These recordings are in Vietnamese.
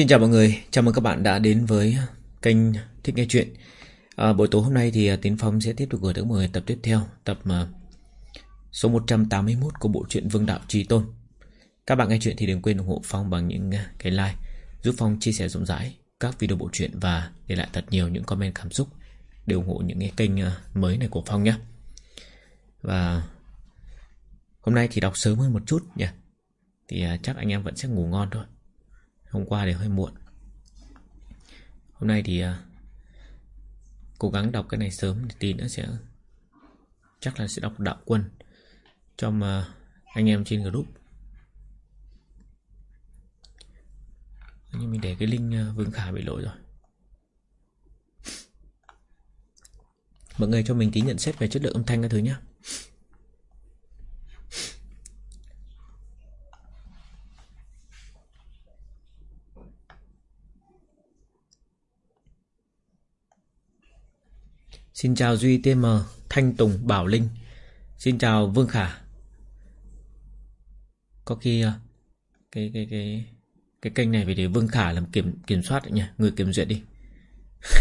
Xin chào mọi người, chào mừng các bạn đã đến với kênh Thích Nghe Chuyện. À, Buổi tối hôm nay thì à, Tiến Phong sẽ tiếp tục gửi tới mọi người tập tiếp theo Tập uh, số 181 của bộ truyện Vương Đạo Trí Tôn. Các bạn nghe chuyện thì đừng quên ủng hộ Phong bằng những à, cái like Giúp Phong chia sẻ rộng rãi các video bộ truyện Và để lại thật nhiều những comment cảm xúc Để ủng hộ những cái kênh mới này của Phong nhé. Và hôm nay thì đọc sớm hơn một chút nhỉ. Thì chắc anh em vẫn sẽ ngủ ngon thôi. Hôm qua thì hơi muộn. Hôm nay thì uh, Cố gắng đọc cái này sớm Thì tí nữa sẽ Chắc là sẽ đọc đạo quân Trong mà anh em trên group. Nhưng mình để cái link uh, Vương Khả bị lỗi rồi. Mọi người cho mình tí nhận xét về chất lượng âm thanh các thứ nhé Xin chào Duy TM, Thanh Tùng, Bảo Linh. Xin chào Vương Khả. Có khi ờ, cái cái cái cái kênh này phải để Vương Khả làm kiểm kiểm soát nhỉ, người kiểm duyệt đi.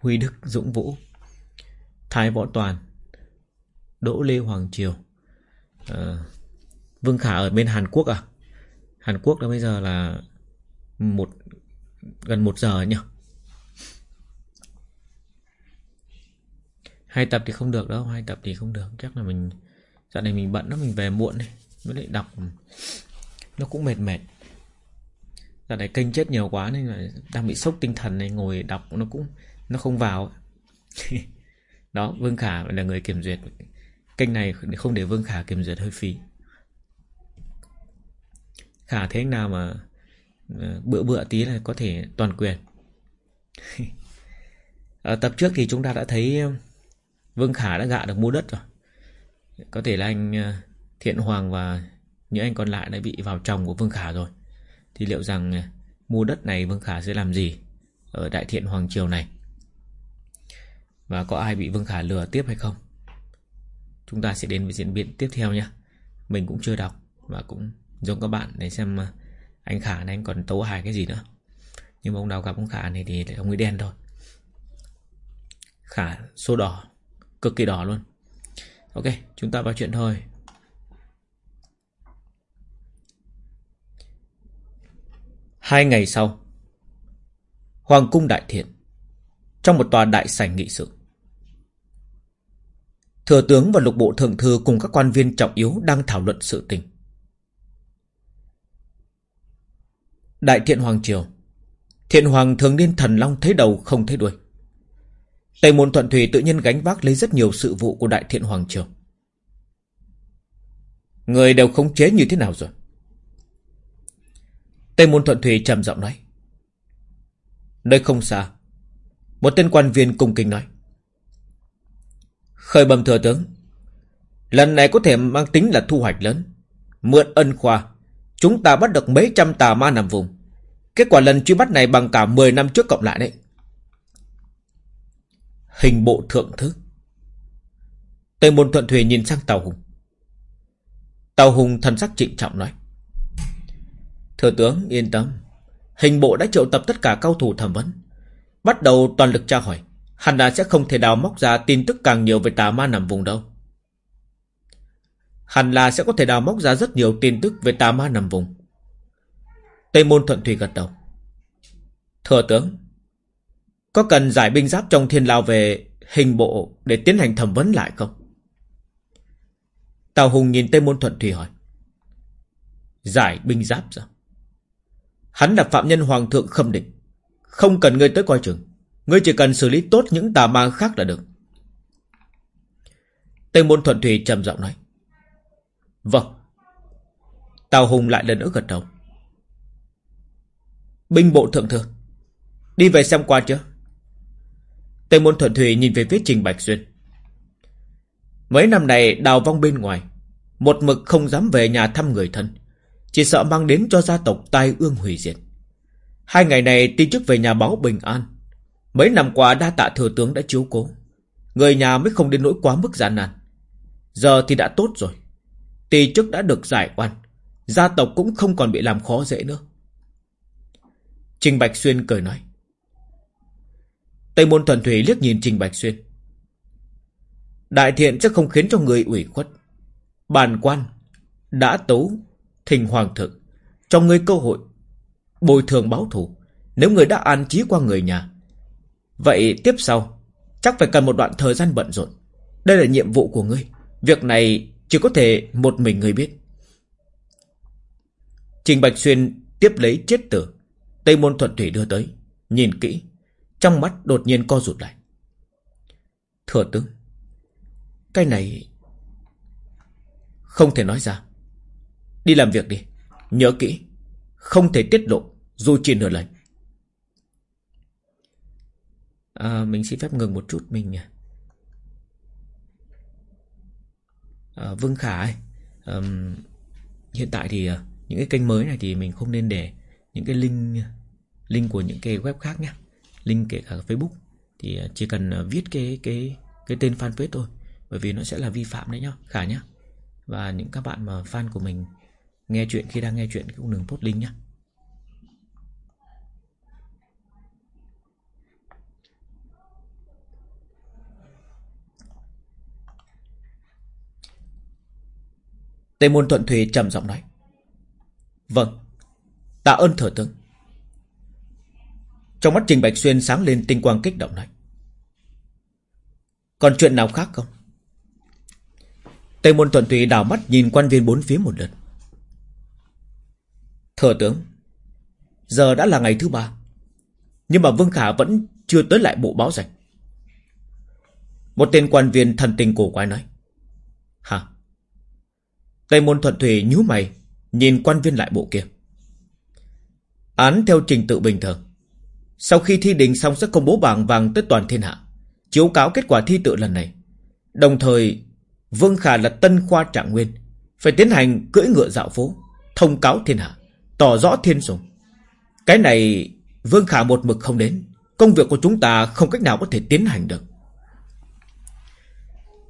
Huy Đức, Dũng Vũ, Thái Võ Toàn, Đỗ Lê Hoàng Triều. À, Vương Khả ở bên Hàn Quốc à? Hàn Quốc là bây giờ là một gần một giờ nhỉ? Hai tập thì không được đâu, hai tập thì không được. Chắc là mình, dạo này mình bận đó mình về muộn này, mới lại đọc. Nó cũng mệt mệt. Dạo này kênh chết nhiều quá nên là đang bị sốc tinh thần này, ngồi đọc nó cũng, nó không vào đó, Vương Khả là người kiểm duyệt. Kênh này không để Vương Khả kiểm duyệt hơi phí. Khả thế nào mà ờ, bữa bữa tí là có thể toàn quyền. Ở tập trước thì chúng ta đã thấy Vương Khả đã gạ được mua đất rồi. Có thể là anh ờ, Thiện Hoàng và những anh còn lại đã bị vào chồng của Vương Khả rồi. Thì liệu rằng ờ, mua đất này Vương Khả sẽ làm gì Ở Đại Thiện Hoàng Triều này? Và có ai bị Vương Khả lừa tiếp hay không? Chúng ta sẽ đến với diễn biến tiếp theo nhé. Mình cũng chưa đọc Và cũng giống các bạn để xem ờ, Anh Khả này anh còn tấu hài cái gì nữa. Nhưng mà ông nào gặp ông Khả này thì ông ấy đen thôi. Khả số đỏ. Cực kỳ đỏ luôn Ok, chúng ta vào chuyện thôi Hai ngày sau, Hoàng cung đại thiện, Trong một tòa đại sảnh nghị sự Thừa tướng và lục bộ thượng thư cùng các quan viên trọng yếu đang thảo luận sự tình. Đại thiện Hoàng Triều, Thiện Hoàng thường niên thần long thấy đầu không thấy đuôi. Tây môn thuận thủy tự nhiên gánh vác lấy rất nhiều sự vụ của đại thiện hoàng triều. Người đều khống chế như thế nào rồi? Tây môn thuận thủy trầm giọng nói. Nơi không xa, một tên quan viên cung kính nói. Khởi bẩm thừa tướng, lần này có thể mang tính là thu hoạch lớn. Mượn ân khoa, chúng ta bắt được mấy trăm tà ma nằm vùng. Kết quả lần truy bắt này bằng cả 10 năm trước cộng lại đấy. Hình bộ thượng thư. Tây môn thuận thủy nhìn sang Tàu Hùng. Tàu Hùng thần sắc trịnh trọng nói, Thừa tướng, yên tâm. Hình bộ đã triệu tập tất cả cao thủ thẩm vấn. Bắt đầu toàn lực tra hỏi, Hẳn là sẽ không thể đào móc ra tin tức càng nhiều về tà ma nằm vùng đâu. Hẳn là sẽ có thể đào móc ra rất nhiều tin tức về tà ma nằm vùng. Tây môn thuận thủy gật đầu, Thừa tướng có cần giải binh giáp trong thiên lao về hình bộ để tiến hành thẩm vấn lại không? Tào Hùng nhìn Tây Môn Thuận Thủy hỏi. Giải binh giáp sao? Hắn là phạm nhân hoàng thượng khâm định. Không cần ngươi tới coi chừng. Ngươi chỉ cần xử lý tốt những tà ma khác là được. Tây Môn Thuận Thủy trầm giọng nói. Vâng. Tào Hùng lại lần nữa gật đầu. Binh bộ thượng thừa, Đi về xem qua chưa? Tề môn thuận thủy nhìn về phía Trình Bạch Xuyên. Mấy năm này đào vong bên ngoài, một mực không dám về nhà thăm người thân, chỉ sợ mang đến cho gia tộc tai ương hủy diệt. Hai ngày này tin chức về nhà báo bình an. Mấy năm qua đa tạ thừa tướng đã chiếu cố. Người nhà mới không đến nỗi quá mức gian nan. Giờ thì đã tốt rồi. Tỳ chức đã được giải oan. Gia tộc cũng không còn bị làm khó dễ nữa. Trình Bạch Xuyên cười nói. Tây môn thuần thủy liếc nhìn Trình Bạch Xuyên. Đại thiện chắc không khiến cho người ủy khuất. Bàn quan đã tấu thình hoàng thượng cho người cơ hội, bồi thường báo thù nếu người đã an trí qua người nhà. Vậy tiếp sau chắc phải cần một đoạn thời gian bận rộn. Đây là nhiệm vụ của ngươi. Việc này chỉ có thể một mình người biết. Trình Bạch Xuyên tiếp lấy chết tử. Tây Môn Thuận Thủy đưa tới. Nhìn kỹ. Trong mắt đột nhiên co rụt lại. Thừa tướng. Cái này... Không thể nói ra. Đi làm việc đi. Nhớ kỹ. Không thể tiết lộ. Dù chỉ nửa lời. À, mình xin phép ngừng một chút mình à, Vương Khả ấy, um, hiện tại thì uh, những cái kênh mới này thì mình không nên để những cái link link của những cái web khác nhé link kể cả Facebook thì à, chỉ cần à, viết cái cái cái tên fanpage thôi, bởi vì nó sẽ là vi phạm đấy nhá Khả nhá và những các bạn mà fan của mình nghe chuyện, khi đang nghe chuyện cũng đừng post link nhá Tề môn thuận thùy trầm giọng nói. Vâng. Tạ ơn thừa tướng. Trong mắt Trình Bạch Xuyên sáng lên tinh quang kích động này Còn chuyện nào khác không? tây môn thuận thủy đảo mắt nhìn quan viên bốn phía một lượt. Thừa tướng. Giờ đã là ngày thứ ba. Nhưng mà Vương Khả vẫn chưa tới lại bộ báo rạch. Một tên quan viên thần tình cổ quái nói. Hả? Tây môn thuận thủy nhíu mày, Nhìn quan viên lại bộ kia Án theo trình tự bình thường sau khi thi đình xong sẽ công bố bảng vàng tới toàn thiên hạ Chiếu cáo kết quả thi tự lần này Đồng thời, Vương Khả là tân khoa trạng nguyên, Phải tiến hành cưỡi ngựa dạo phố, Thông cáo thiên hạ, Tỏ rõ thiên sùng Cái này, Vương Khả một mực không đến, Công việc của chúng ta không cách nào có thể tiến hành được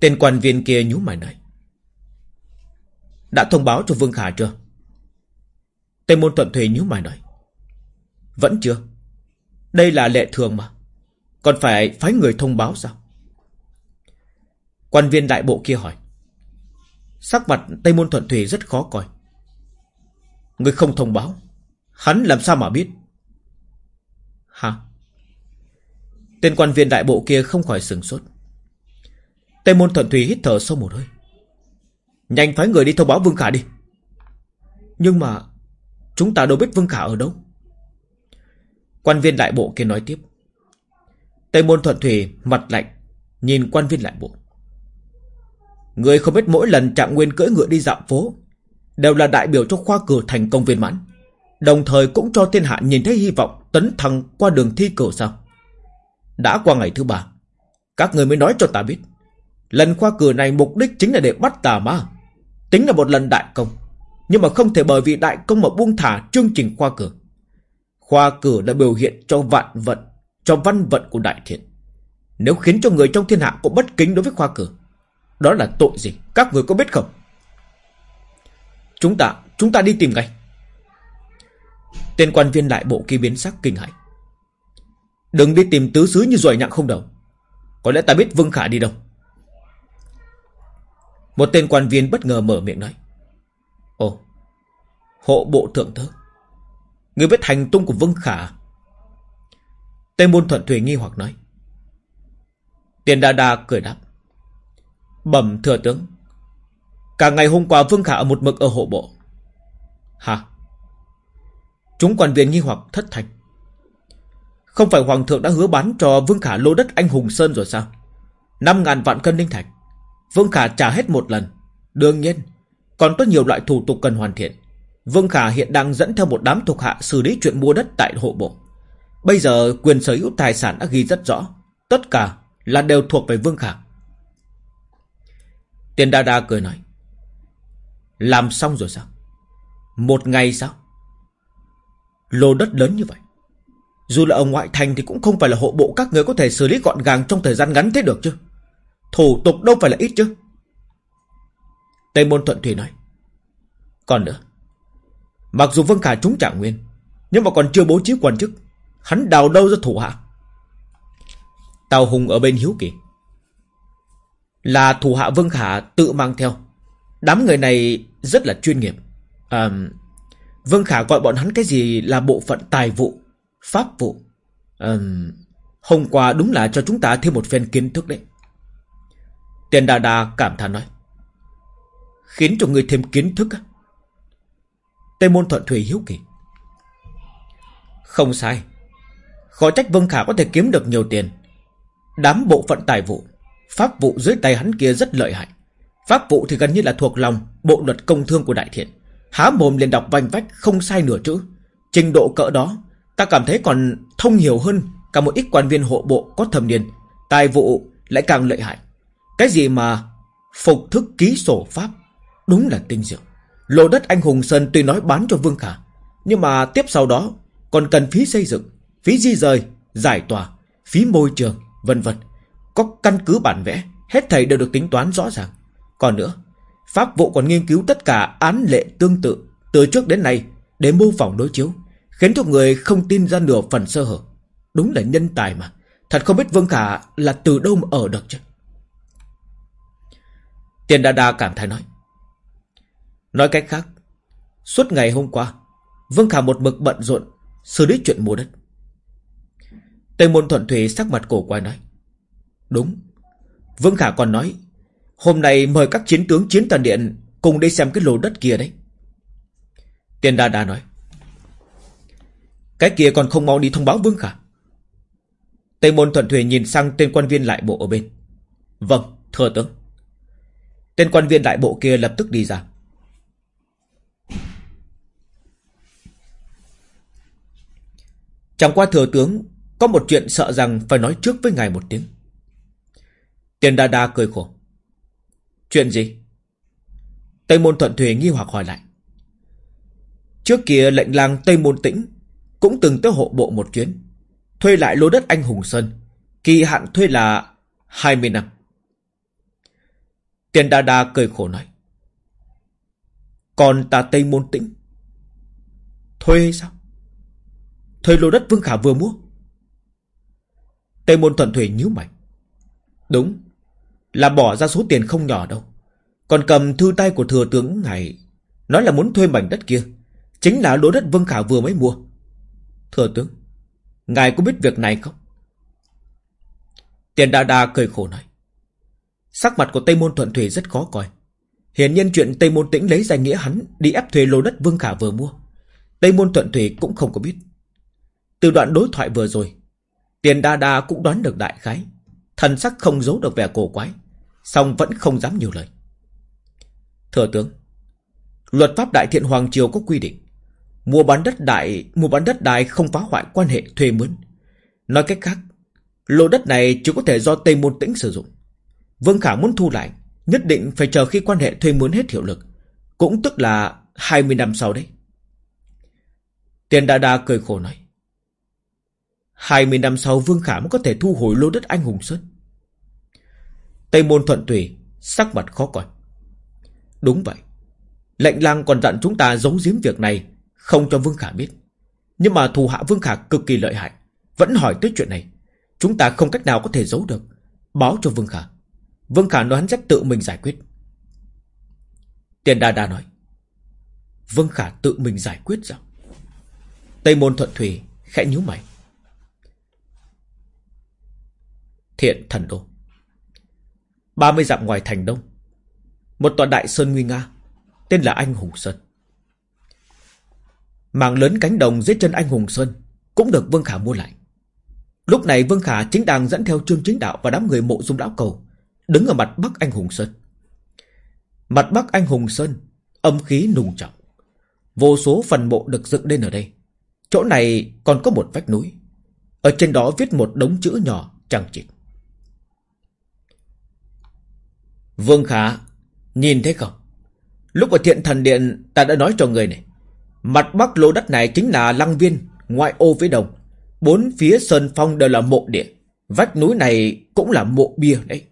Tên quan viên kia nhú mày nói, đã thông báo cho Vương Khả chưa? Tây môn thuận thuê nhíu mày nói. Vẫn chưa. Đây là lệ thường mà. Còn phải phái người thông báo sao? Quan viên đại bộ kia hỏi. Sắc mặt Tây môn thuận thủy rất khó coi. Người không thông báo. Hắn làm sao mà biết? Hả? Tên quan viên đại bộ kia không khỏi sừng sốt. Tây môn thuận thủy hít thở sâu một hơi. Nhanh phái người đi thông báo Vương Khả đi Nhưng mà Chúng ta đâu biết Vương Khả ở đâu Quan viên đại bộ kia nói tiếp. Tây môn thuận thủy mặt lạnh, Nhìn quan viên đại bộ. Người không biết mỗi lần trạng nguyên cưỡi ngựa đi dạo phố Đều là đại biểu cho khoa cử thành công viên mãn, Đồng thời cũng cho thiên hạ nhìn thấy hy vọng Tấn thăng qua đường thi cử sao? Đã qua ngày thứ ba, Các người mới nói cho ta biết, Lần khoa cử này mục đích chính là để bắt tà ma. Tính là một lần đại công, Nhưng mà không thể bởi vì đại công mà buông thả chương trình khoa cử. Khoa cử đã biểu hiện cho vạn vận Cho văn vận của đại thiện. Nếu khiến cho người trong thiên hạ có bất kính đối với khoa cử Đó là tội gì? Các người có biết không? Chúng ta Chúng ta đi tìm ngay. Tên quan viên đại bộ kia biến sắc kinh hãi. Đừng đi tìm tứ xứ như rồi nhặng không đầu. Có lẽ ta biết Vương Khả đi đâu. Một tên quan viên bất ngờ mở miệng nói. Ồ, hộ bộ thượng thư. Người biết hành tung của Vương Khả Tây môn thuận thủy nghi hoặc nói. Tiền đa đa cười đáp. Bẩm thừa tướng. Cả ngày hôm qua Vương Khả ở một mực ở hộ bộ. Hả? Chúng quan viên nghi hoặc thất thành. Không phải Hoàng thượng đã hứa bán cho Vương Khả lô đất anh Hùng Sơn rồi sao? Năm ngàn vạn cân linh thạch. Vương Khả trả hết một lần. Đương nhiên, còn có nhiều loại thủ tục cần hoàn thiện. Vương Khả hiện đang dẫn theo một đám thuộc hạ xử lý chuyện mua đất tại hộ bộ. Bây giờ quyền sở hữu tài sản đã ghi rất rõ. Tất cả là đều thuộc về Vương Khả. Tiền Đa Đa cười nói. Làm xong rồi sao? Một ngày sao? Lô đất lớn như vậy. Dù là ở ngoại thành thì cũng không phải là hộ bộ các người có thể xử lý gọn gàng trong thời gian ngắn thế được chứ. Thủ tục đâu phải là ít chứ Tây Môn Thuận Thủy nói, Còn nữa Mặc dù Vương Khả trúng trạng nguyên Nhưng mà còn chưa bố trí quan chức. Hắn đào đâu ra thủ hạ? Tào Hùng ở bên hiếu kỳ. Là thủ hạ Vương Khả tự mang theo. Đám người này rất là chuyên nghiệp. À, Vương Khả gọi bọn hắn cái gì là bộ phận tài vụ Pháp vụ. À, Hôm qua đúng là cho chúng ta thêm một phen kiến thức đấy. Tiền Đà Đà cảm thán nói. Khiến cho người thêm kiến thức á. Tây Môn Thuận Thủy hiếu kỳ. Không sai. Khó trách Vương Khả có thể kiếm được nhiều tiền. Đám bộ phận tài vụ, Pháp vụ dưới tay hắn kia rất lợi hại. Pháp vụ thì gần như là thuộc lòng Bộ luật công thương của Đại Thiện. Há mồm liền đọc vanh vách không sai nửa chữ. Trình độ cỡ đó, Ta cảm thấy còn thông hiểu hơn Cả một ít quan viên hộ bộ có thầm niên Tài vụ lại càng lợi hại. Cái gì mà Phục thức ký sổ pháp? Đúng là tinh diệu. Lô đất anh Hùng Sơn tuy nói bán cho Vương Khả Nhưng mà tiếp sau đó Còn cần phí xây dựng Phí di rời, giải tỏa Phí môi trường, vân vân. Có căn cứ bản vẽ Hết thầy đều được tính toán rõ ràng. Còn nữa Pháp vụ còn nghiên cứu tất cả án lệ tương tự Từ trước đến nay Để mô phỏng đối chiếu Khiến cho người không tin ra nửa phần sơ hở. Đúng là nhân tài mà Thật không biết Vương Khả là từ đâu mà ở được chứ. Tiền Đa Đa cảm thấy nói Nói cách khác Suốt ngày hôm qua Vương Khả một mực bận rộn Xử lý chuyện mua đất. Tây Môn Thuận Thủy sắc mặt cổ quay nói Đúng Vương Khả còn nói Hôm nay mời các chiến tướng chiến tần điện Cùng đi xem cái lô đất kia đấy. Tiền Đa Đa nói Cái kia còn không mau đi thông báo Vương Khả. Tây Môn Thuận Thủy nhìn sang tên quan viên lại bộ ở bên. Vâng, thưa tướng. Tên quan viên đại bộ kia lập tức đi ra. Chẳng qua thừa tướng, Có một chuyện sợ rằng phải nói trước với ngài một tiếng. Tiền đa đa cười khổ. Chuyện gì? Tây môn thuận thủy nghi hoặc hỏi lại. Trước kia lệnh lang Tây môn tĩnh Cũng từng tới hộ bộ một chuyến, Thuê lại lô đất anh Hùng Sơn, Kỳ hạn thuê là 20 năm. Tiền đa đa cười khổ nói. Còn ta Tây môn tĩnh Thuê sao? Thuê lô đất Vương Khả vừa mua. Tây môn thuận thủy nhíu mày. Đúng, Là bỏ ra số tiền không nhỏ đâu. Còn cầm thư tay của thừa tướng ngài Nói là muốn thuê mảnh đất kia, Chính là lô đất Vương Khả vừa mới mua. Thừa tướng, Ngài có biết việc này không? Tiền đa đa cười khổ nói. Sắc mặt của Tây Môn Thuận Thủy rất khó coi. Hiển nhiên chuyện Tây Môn Tĩnh lấy danh nghĩa hắn Đi ép thuê lô đất Vương Khả vừa mua, Tây Môn Thuận Thủy cũng không có biết từ đoạn đối thoại vừa rồi, Tiền Đa Đa cũng đoán được đại khái. Thần sắc không giấu được vẻ cổ quái, song vẫn không dám nhiều lời. Thừa tướng, luật pháp Đại Thiện Hoàng Triều có quy định, mua bán đất đại, mua bán đất đai không phá hoại quan hệ thuê mướn. Nói cách khác, lô đất này chỉ có thể do Tây Môn Tĩnh sử dụng. Vương Khả muốn thu lại, nhất định phải chờ khi quan hệ thuê mướn hết hiệu lực, cũng tức là 20 năm sau đấy. Tiền Đa Đa cười khổ nói. 20 năm sau Vương Khả mới có thể thu hồi lô đất anh hùng sơn. Tây môn thuận tùy, sắc mặt khó coi. Đúng vậy. Lệnh lang còn dặn chúng ta giấu giếm việc này, không cho Vương Khả biết. Nhưng mà thù hạ Vương Khả cực kỳ lợi hại, vẫn hỏi tới chuyện này. Chúng ta không cách nào có thể giấu được. Báo cho Vương Khả. Vương Khả nói hắn sẽ tự mình giải quyết. Tiền Đa Đa nói. Vương Khả tự mình giải quyết sao? Tây môn thuận thủy khẽ nhíu mày. Thiện thần đô. 30 dặm ngoài thành đông, Một tòa đại sơn nguy nga, Tên là Anh Hùng Sơn. Mảng lớn cánh đồng dưới chân Anh Hùng Sơn Cũng được Vương Khả mua lại. Lúc này Vương Khả chính đang dẫn theo Trương Chính Đạo Và đám người mộ dung lão cầu Đứng ở mặt Bắc Anh Hùng Sơn. Mặt Bắc Anh Hùng Sơn Âm khí nùng trọng, Vô số phần mộ được dựng lên ở đây. Chỗ này còn có một vách núi, Ở trên đó viết một đống chữ nhỏ chẳng chịt. Vương Khả, nhìn thấy không? Lúc ở thiện thần điện ta đã nói cho người này. Mặt bắc lô đất này chính là lăng viên, ngoại ô với đồng. Bốn phía sơn phong đều là mộ địa. Vách núi này cũng là mộ bia đấy.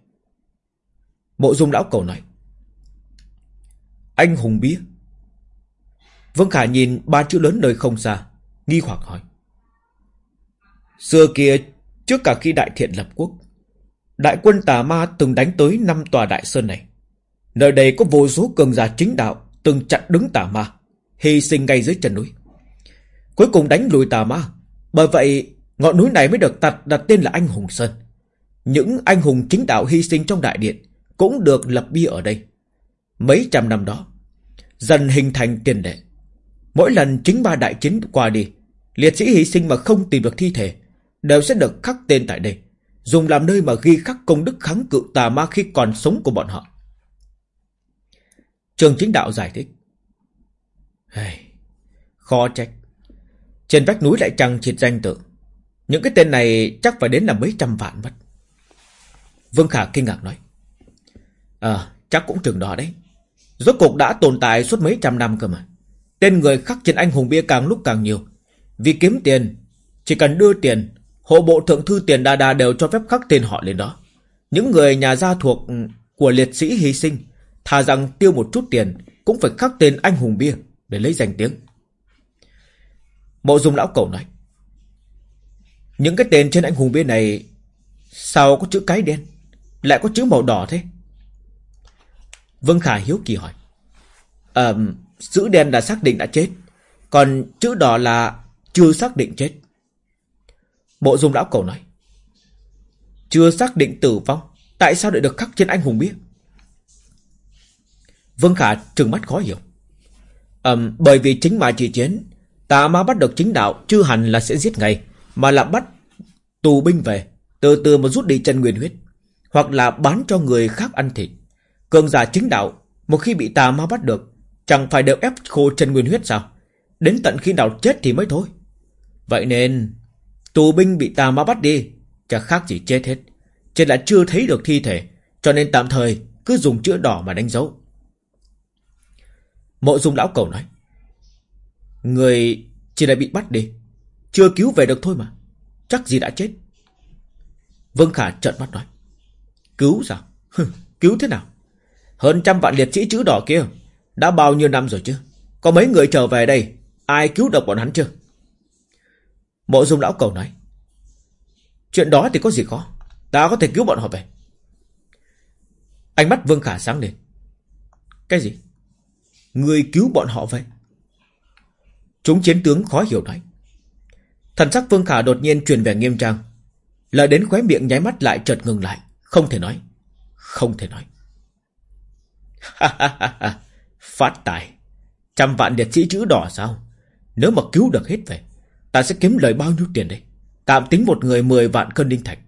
Mộ dung lão cầu nói. Anh hùng bia. Vương Khả nhìn ba chữ lớn nơi không xa, nghi hoặc hỏi. Xưa kia, trước cả khi đại thiện lập quốc, đại quân tà ma từng đánh tới năm tòa đại sơn này. Nơi đây có vô số cường giả chính đạo từng chặn đứng tà ma, hy sinh ngay dưới chân núi. Cuối cùng đánh lùi tà ma, bởi vậy ngọn núi này mới được đặt, đặt tên là Anh Hùng Sơn. Những anh hùng chính đạo hy sinh trong đại điện cũng được lập bia ở đây. Mấy trăm năm đó, dần hình thành tiền đệ. Mỗi lần chính ba đại chiến qua đi, liệt sĩ hy sinh mà không tìm được thi thể, đều sẽ được khắc tên tại đây, dùng làm nơi mà ghi khắc công đức kháng cự tà ma khi còn sống của bọn họ. Trường chính đạo giải thích. Hey, khó trách. Trên vách núi lại trăng triệt danh tự. Những cái tên này chắc phải đến là mấy trăm vạn mất. Vương Khả kinh ngạc nói. Ờ, chắc cũng trường đó đấy. Rốt cuộc đã tồn tại suốt mấy trăm năm cơ mà. Tên người khắc trên anh hùng bia càng lúc càng nhiều. Vì kiếm tiền, chỉ cần đưa tiền, hộ bộ thượng thư tiền đa đa đều cho phép khắc tên họ lên đó. Những người nhà gia thuộc ừ, của liệt sĩ hy sinh, thà rằng tiêu một chút tiền, cũng phải khắc tên anh hùng bia để lấy danh tiếng. Mộ dung lão cầu nói. Những cái tên trên anh hùng bia này sao có chữ cái đen, lại có chữ màu đỏ thế? Vương Khả hiếu kỳ hỏi. Ờ, chữ đen là xác định đã chết, còn chữ đỏ là chưa xác định chết. Mộ dung lão cầu nói. Chưa xác định tử vong, tại sao lại được khắc trên anh hùng bia? Vương Khả trừng mắt khó hiểu. à, bởi vì chính mà chỉ chiến, tà ma bắt được chính đạo chưa hẳn là sẽ giết ngay, mà là bắt tù binh về, từ từ mà rút đi chân nguyên huyết, hoặc là bán cho người khác ăn thịt. Cường giả chính đạo, một khi bị tà ma bắt được, chẳng phải đều ép khô chân nguyên huyết sao? Đến tận khi nào chết thì mới thôi. Vậy nên, tù binh bị tà ma bắt đi, chẳng khác gì chết hết. Chỉ là chưa thấy được thi thể, cho nên tạm thời cứ dùng chữ đỏ mà đánh dấu. Mộ dung lão cầu nói. Người chỉ là bị bắt đi, chưa cứu về được thôi mà. Chắc gì đã chết. Vương Khả trợn mắt nói. Cứu sao? cứu thế nào? Hơn trăm vạn liệt sĩ chữ đỏ kia Đã bao nhiêu năm rồi chứ Có mấy người trở về đây Ai cứu được bọn hắn chưa Mộ dung lão cầu nói, Chuyện đó thì có gì khó Ta có thể cứu bọn họ về. Ánh mắt Vương Khả sáng lên. Cái gì? Người cứu bọn họ vậy? Chúng chiến tướng khó hiểu nói. Thần sắc Vương Khả đột nhiên truyền về nghiêm trang Lời đến khóe miệng nháy mắt lại chợt ngừng lại, Không thể nói, Không thể nói. Phát tài, Trăm vạn liệt sĩ chữ đỏ sao? Nếu mà cứu được hết về Ta sẽ kiếm lời bao nhiêu tiền đây? Tạm tính một người 10 vạn cân đinh thạch.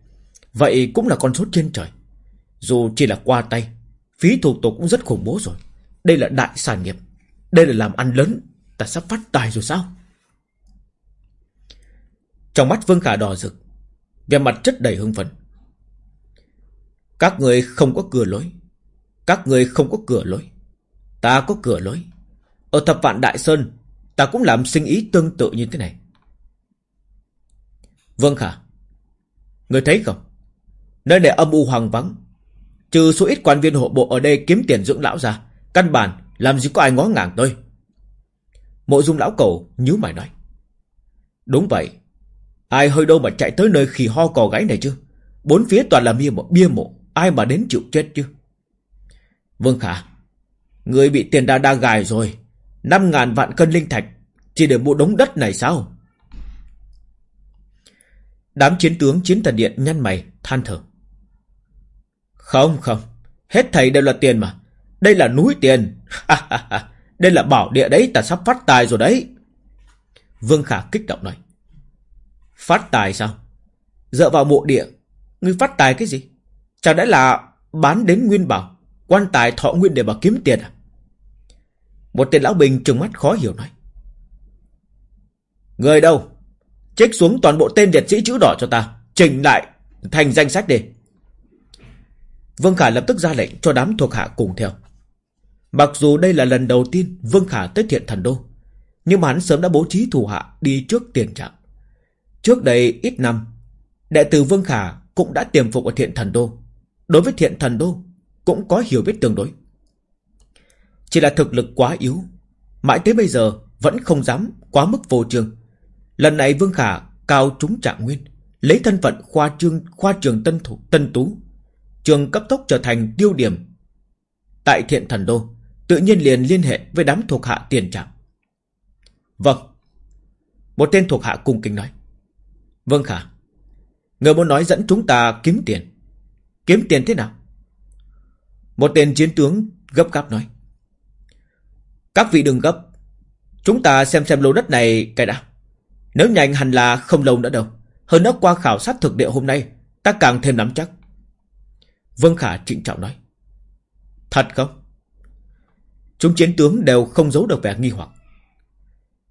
Vậy cũng là con số trên trời. Dù chỉ là qua tay Phí thủ tục cũng rất khủng bố rồi. Đây là đại sản nghiệp. Đây là làm ăn lớn. Ta sắp phát tài rồi sao? Trong mắt Vương Khả đỏ rực Về mặt chất đầy hưng phấn. Các người không có cửa lối. Các người không có cửa lối. Ta có cửa lối. Ở thập vạn Đại Sơn, ta cũng làm sinh ý tương tự như thế này. Vâng Khả. Người thấy không? Nơi này âm u hoàng vắng. Trừ số ít quan viên hộ bộ ở đây kiếm tiền dưỡng lão ra. Căn bản, làm gì có ai ngó ngàng tôi. Mộ dung lão cầu nhíu mày nói. Đúng vậy. Ai hơi đâu mà chạy tới nơi khỉ ho cò gáy này chứ. Bốn phía toàn là bia mộ, bia mộ. Ai mà đến chịu chết chứ. Vương Khả, người bị tiền đa đa gài rồi. Năm ngàn vạn cân linh thạch, chỉ để mua đống đất này sao? Đám chiến tướng chiến thần điện nhăn mày, than thở. Không, không, hết thầy đều là tiền mà. Đây là núi tiền. Đây là bảo địa đấy, ta sắp phát tài rồi đấy. Vương Khả kích động nói. Phát tài sao? Dựa vào mộ địa, ngươi phát tài cái gì? Chẳng lẽ là bán đến nguyên bảo? Quan tài thọ nguyên để mà kiếm tiền à? Một tên lão bình trừng mắt khó hiểu nói. Người đâu? Trích xuống toàn bộ tên liệt sĩ chữ đỏ cho ta. Chỉnh lại thành danh sách đi. Vương Khả lập tức ra lệnh cho đám thuộc hạ cùng theo. Mặc dù đây là lần đầu tiên Vương Khả tới thiện thần đô, nhưng mà hắn sớm đã bố trí thủ hạ đi trước tiền trạng Trước đây ít năm, đệ tử Vương Khả cũng đã tiềm phục ở thiện thần đô. Đối với thiện thần đô, cũng có hiểu biết tương đối. Chỉ là thực lực quá yếu, mãi tới bây giờ vẫn không dám quá mức vô trương. Lần này Vương Khả cao trúng trạng nguyên, Lấy thân phận khoa trương khoa trường tân thủ, tân tú Trường cấp tốc trở thành tiêu điểm Tại thiện thần đô Tự nhiên liền liên hệ với đám thuộc hạ tiền trạng. Vâng Một tên thuộc hạ cung kính nói. Vâng khả Người muốn nói dẫn chúng ta kiếm tiền. Kiếm tiền thế nào? Một tên chiến tướng gấp gáp nói. Các vị đừng gấp Chúng ta xem xem lô đất này cái đã. Nếu nhanh hẳn là không lâu nữa đâu. Hơn nữa qua khảo sát thực địa hôm nay, Ta càng thêm nắm chắc. Vương Khả trịnh trọng nói. Thật không? Chúng chiến tướng đều không giấu được vẻ nghi hoặc.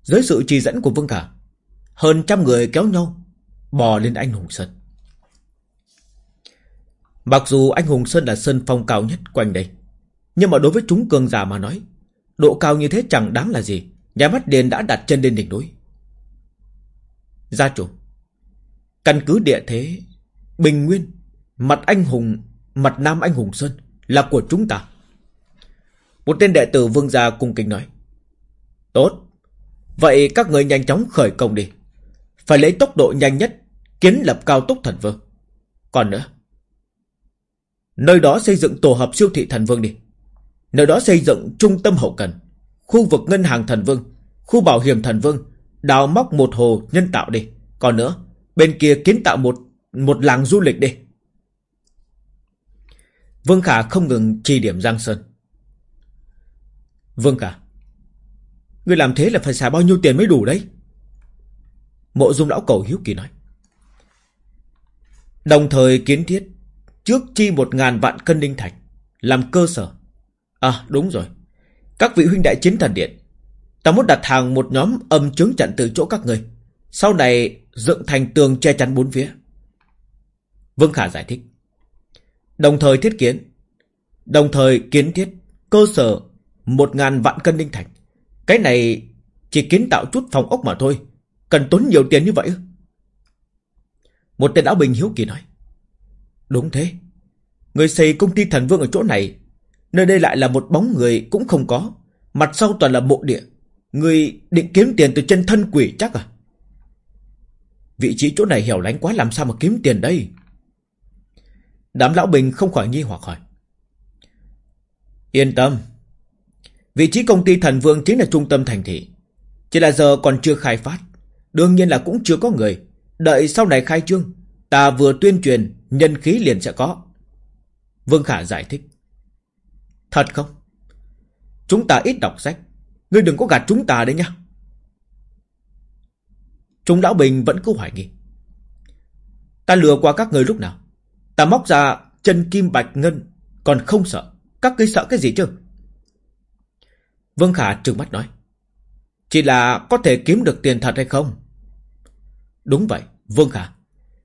Dưới sự chỉ dẫn của Vương Khả, Hơn trăm người kéo nhau Bò lên anh Hùng Sơn. Mặc dù anh Hùng Sơn là sơn phong cao nhất quanh đây, Nhưng mà đối với chúng cường giả mà nói, Độ cao như thế chẳng đáng là gì. Nhà mắt điền đã đặt chân lên đỉnh núi. Gia chủ. Căn cứ địa thế, Bình nguyên, Mặt anh hùng, Mặt nam anh hùng Sơn Là của chúng ta. Một tên đệ tử vương gia cung kính nói, Tốt. Vậy các người nhanh chóng khởi công đi. Phải lấy tốc độ nhanh nhất, Kiến lập cao tốc thần vương. Còn nữa, Nơi đó xây dựng tổ hợp siêu thị thần vương đi. Nơi đó xây dựng trung tâm hậu cần, Khu vực ngân hàng thần vương, Khu bảo hiểm thần vương Đào móc một hồ nhân tạo đi. Còn nữa, Bên kia kiến tạo một một làng du lịch đi. Vương Khả không ngừng chỉ điểm Giang Sơn. Vương Khả, Ngươi làm thế là phải xài bao nhiêu tiền mới đủ đấy? Mộ dung lão cầu hiếu kỳ nói. Đồng thời kiến thiết Trước chi một ngàn vạn cân linh thạch, Làm cơ sở. À đúng rồi. Các vị huynh đại chiến thần điện Ta muốn đặt hàng một nhóm âm chứng chặn từ chỗ các người. Sau này, dựng thành tường che chắn bốn phía. Vương Khả giải thích. Đồng thời thiết kiến. Đồng thời kiến thiết Cơ sở Một ngàn vạn cân linh thạch. Cái này chỉ kiến tạo chút phòng ốc mà thôi. Cần tốn nhiều tiền như vậy Một tên áo bình hiếu kỳ nói. Đúng thế. Người xây công ty thần vương ở chỗ này. Nơi đây lại là một bóng người cũng không có. Mặt sau toàn là mộ địa. Người định kiếm tiền từ chân thân quỷ chắc à? Vị trí chỗ này hẻo lánh quá, làm sao mà kiếm tiền đây? Đám lão bình không khỏi nghi hoặc hỏi. Yên tâm. Vị trí công ty thần vương chính là trung tâm thành thị. Chỉ là giờ còn chưa khai phát. Đương nhiên là cũng chưa có người. Đợi sau này khai trương, Ta vừa tuyên truyền, Nhân khí liền sẽ có. Vương Khả giải thích. Thật không? Chúng ta ít đọc sách. Ngươi đừng có gạt chúng ta đấy nhá. Trung Lão Bình vẫn cứ hoài nghi. Ta lừa qua các người lúc nào? Ta móc ra chân kim bạch ngân, Còn không sợ. Các ngươi sợ cái gì chứ? Vương Khả trừng mắt nói. Chỉ là có thể kiếm được tiền thật hay không? Đúng vậy, Vương Khả.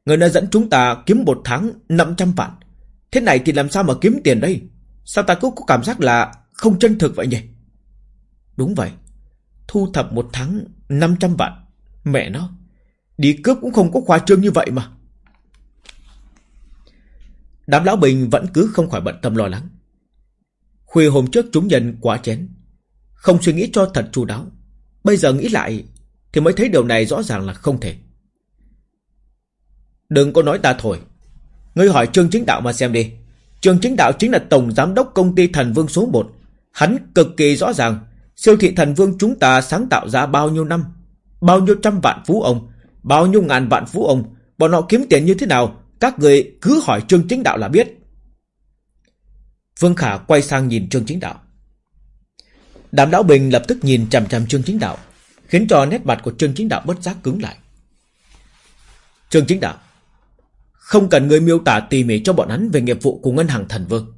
Người đã dẫn chúng ta kiếm một tháng 500 vạn. Thế này thì làm sao mà kiếm tiền đây? Sao ta cứ có cảm giác là Không chân thực vậy nhỉ? Đúng vậy. Thu thập một tháng 500 vạn. Mẹ nó, Đi cướp cũng không có khoa trương như vậy mà. Đám lão bình vẫn cứ không khỏi bận tâm lo lắng. Khuya hôm trước chúng nhân quá chén, Không suy nghĩ cho thật chu đáo. Bây giờ nghĩ lại Thì mới thấy điều này rõ ràng là không thể. Đừng có nói ta thổi. Ngươi hỏi Trương Chính Đạo mà xem đi. Trương Chính Đạo chính là Tổng Giám đốc Công ty Thần Vương số 1 Hắn cực kỳ rõ ràng. Siêu thị Thần Vương chúng ta sáng tạo ra bao nhiêu năm? Bao nhiêu trăm vạn phú ông? Bao nhiêu ngàn vạn phú ông? Bọn họ kiếm tiền như thế nào? Các người cứ hỏi Trương Chính Đạo là biết. Vương Khả quay sang nhìn Trương Chính Đạo. Đàm Lão Bình lập tức nhìn chằm chằm Trương Chính Đạo, Khiến cho nét mặt của Trương Chính Đạo bất giác cứng lại. Trương Chính Đạo, Không cần người miêu tả tỉ mỉ cho bọn hắn Về nghiệp vụ của Ngân hàng Thần Vương,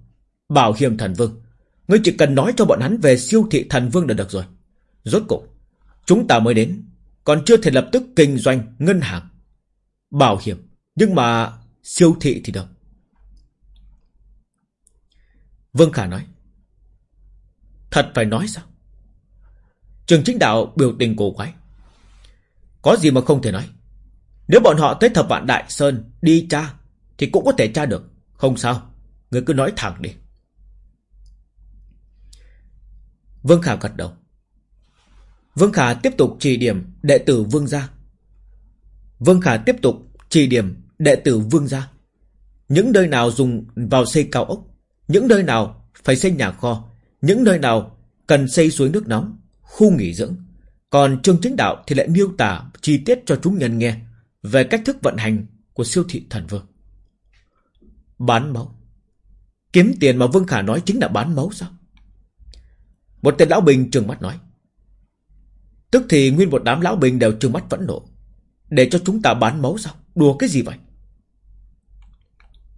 Bảo hiểm Thần Vương. Ngươi chỉ cần nói cho bọn hắn về siêu thị Thần Vương là được rồi. Rốt cục Chúng ta mới đến, Còn chưa thể lập tức kinh doanh ngân hàng, Bảo hiểm. Nhưng mà siêu thị thì được. Vương Khả nói, Thật phải nói sao? Trường chính đạo biểu tình cổ quái. Có gì mà không thể nói? Nếu bọn họ tới thập vạn Đại Sơn Đi tra Thì cũng có thể tra được. Không sao Người cứ nói thẳng đi. Vương Khả gật đầu. Vương Khả tiếp tục trì điểm đệ tử Vương gia. Vương Khả tiếp tục trì điểm Đệ tử vương gia. Những nơi nào dùng vào xây cao ốc, Những nơi nào phải xây nhà kho, Những nơi nào cần xây suối nước nóng, Khu nghỉ dưỡng. Còn Trương Chính Đạo thì lại miêu tả Chi tiết cho chúng nhân nghe Về cách thức vận hành của siêu thị thần vương. Bán máu. Kiếm tiền mà Vương Khả nói chính là bán máu sao? Một tên lão bình trừng mắt nói. Tức thì nguyên một đám lão bình đều trừng mắt vẫn nộ. Để cho chúng ta bán máu sao? Đùa cái gì vậy?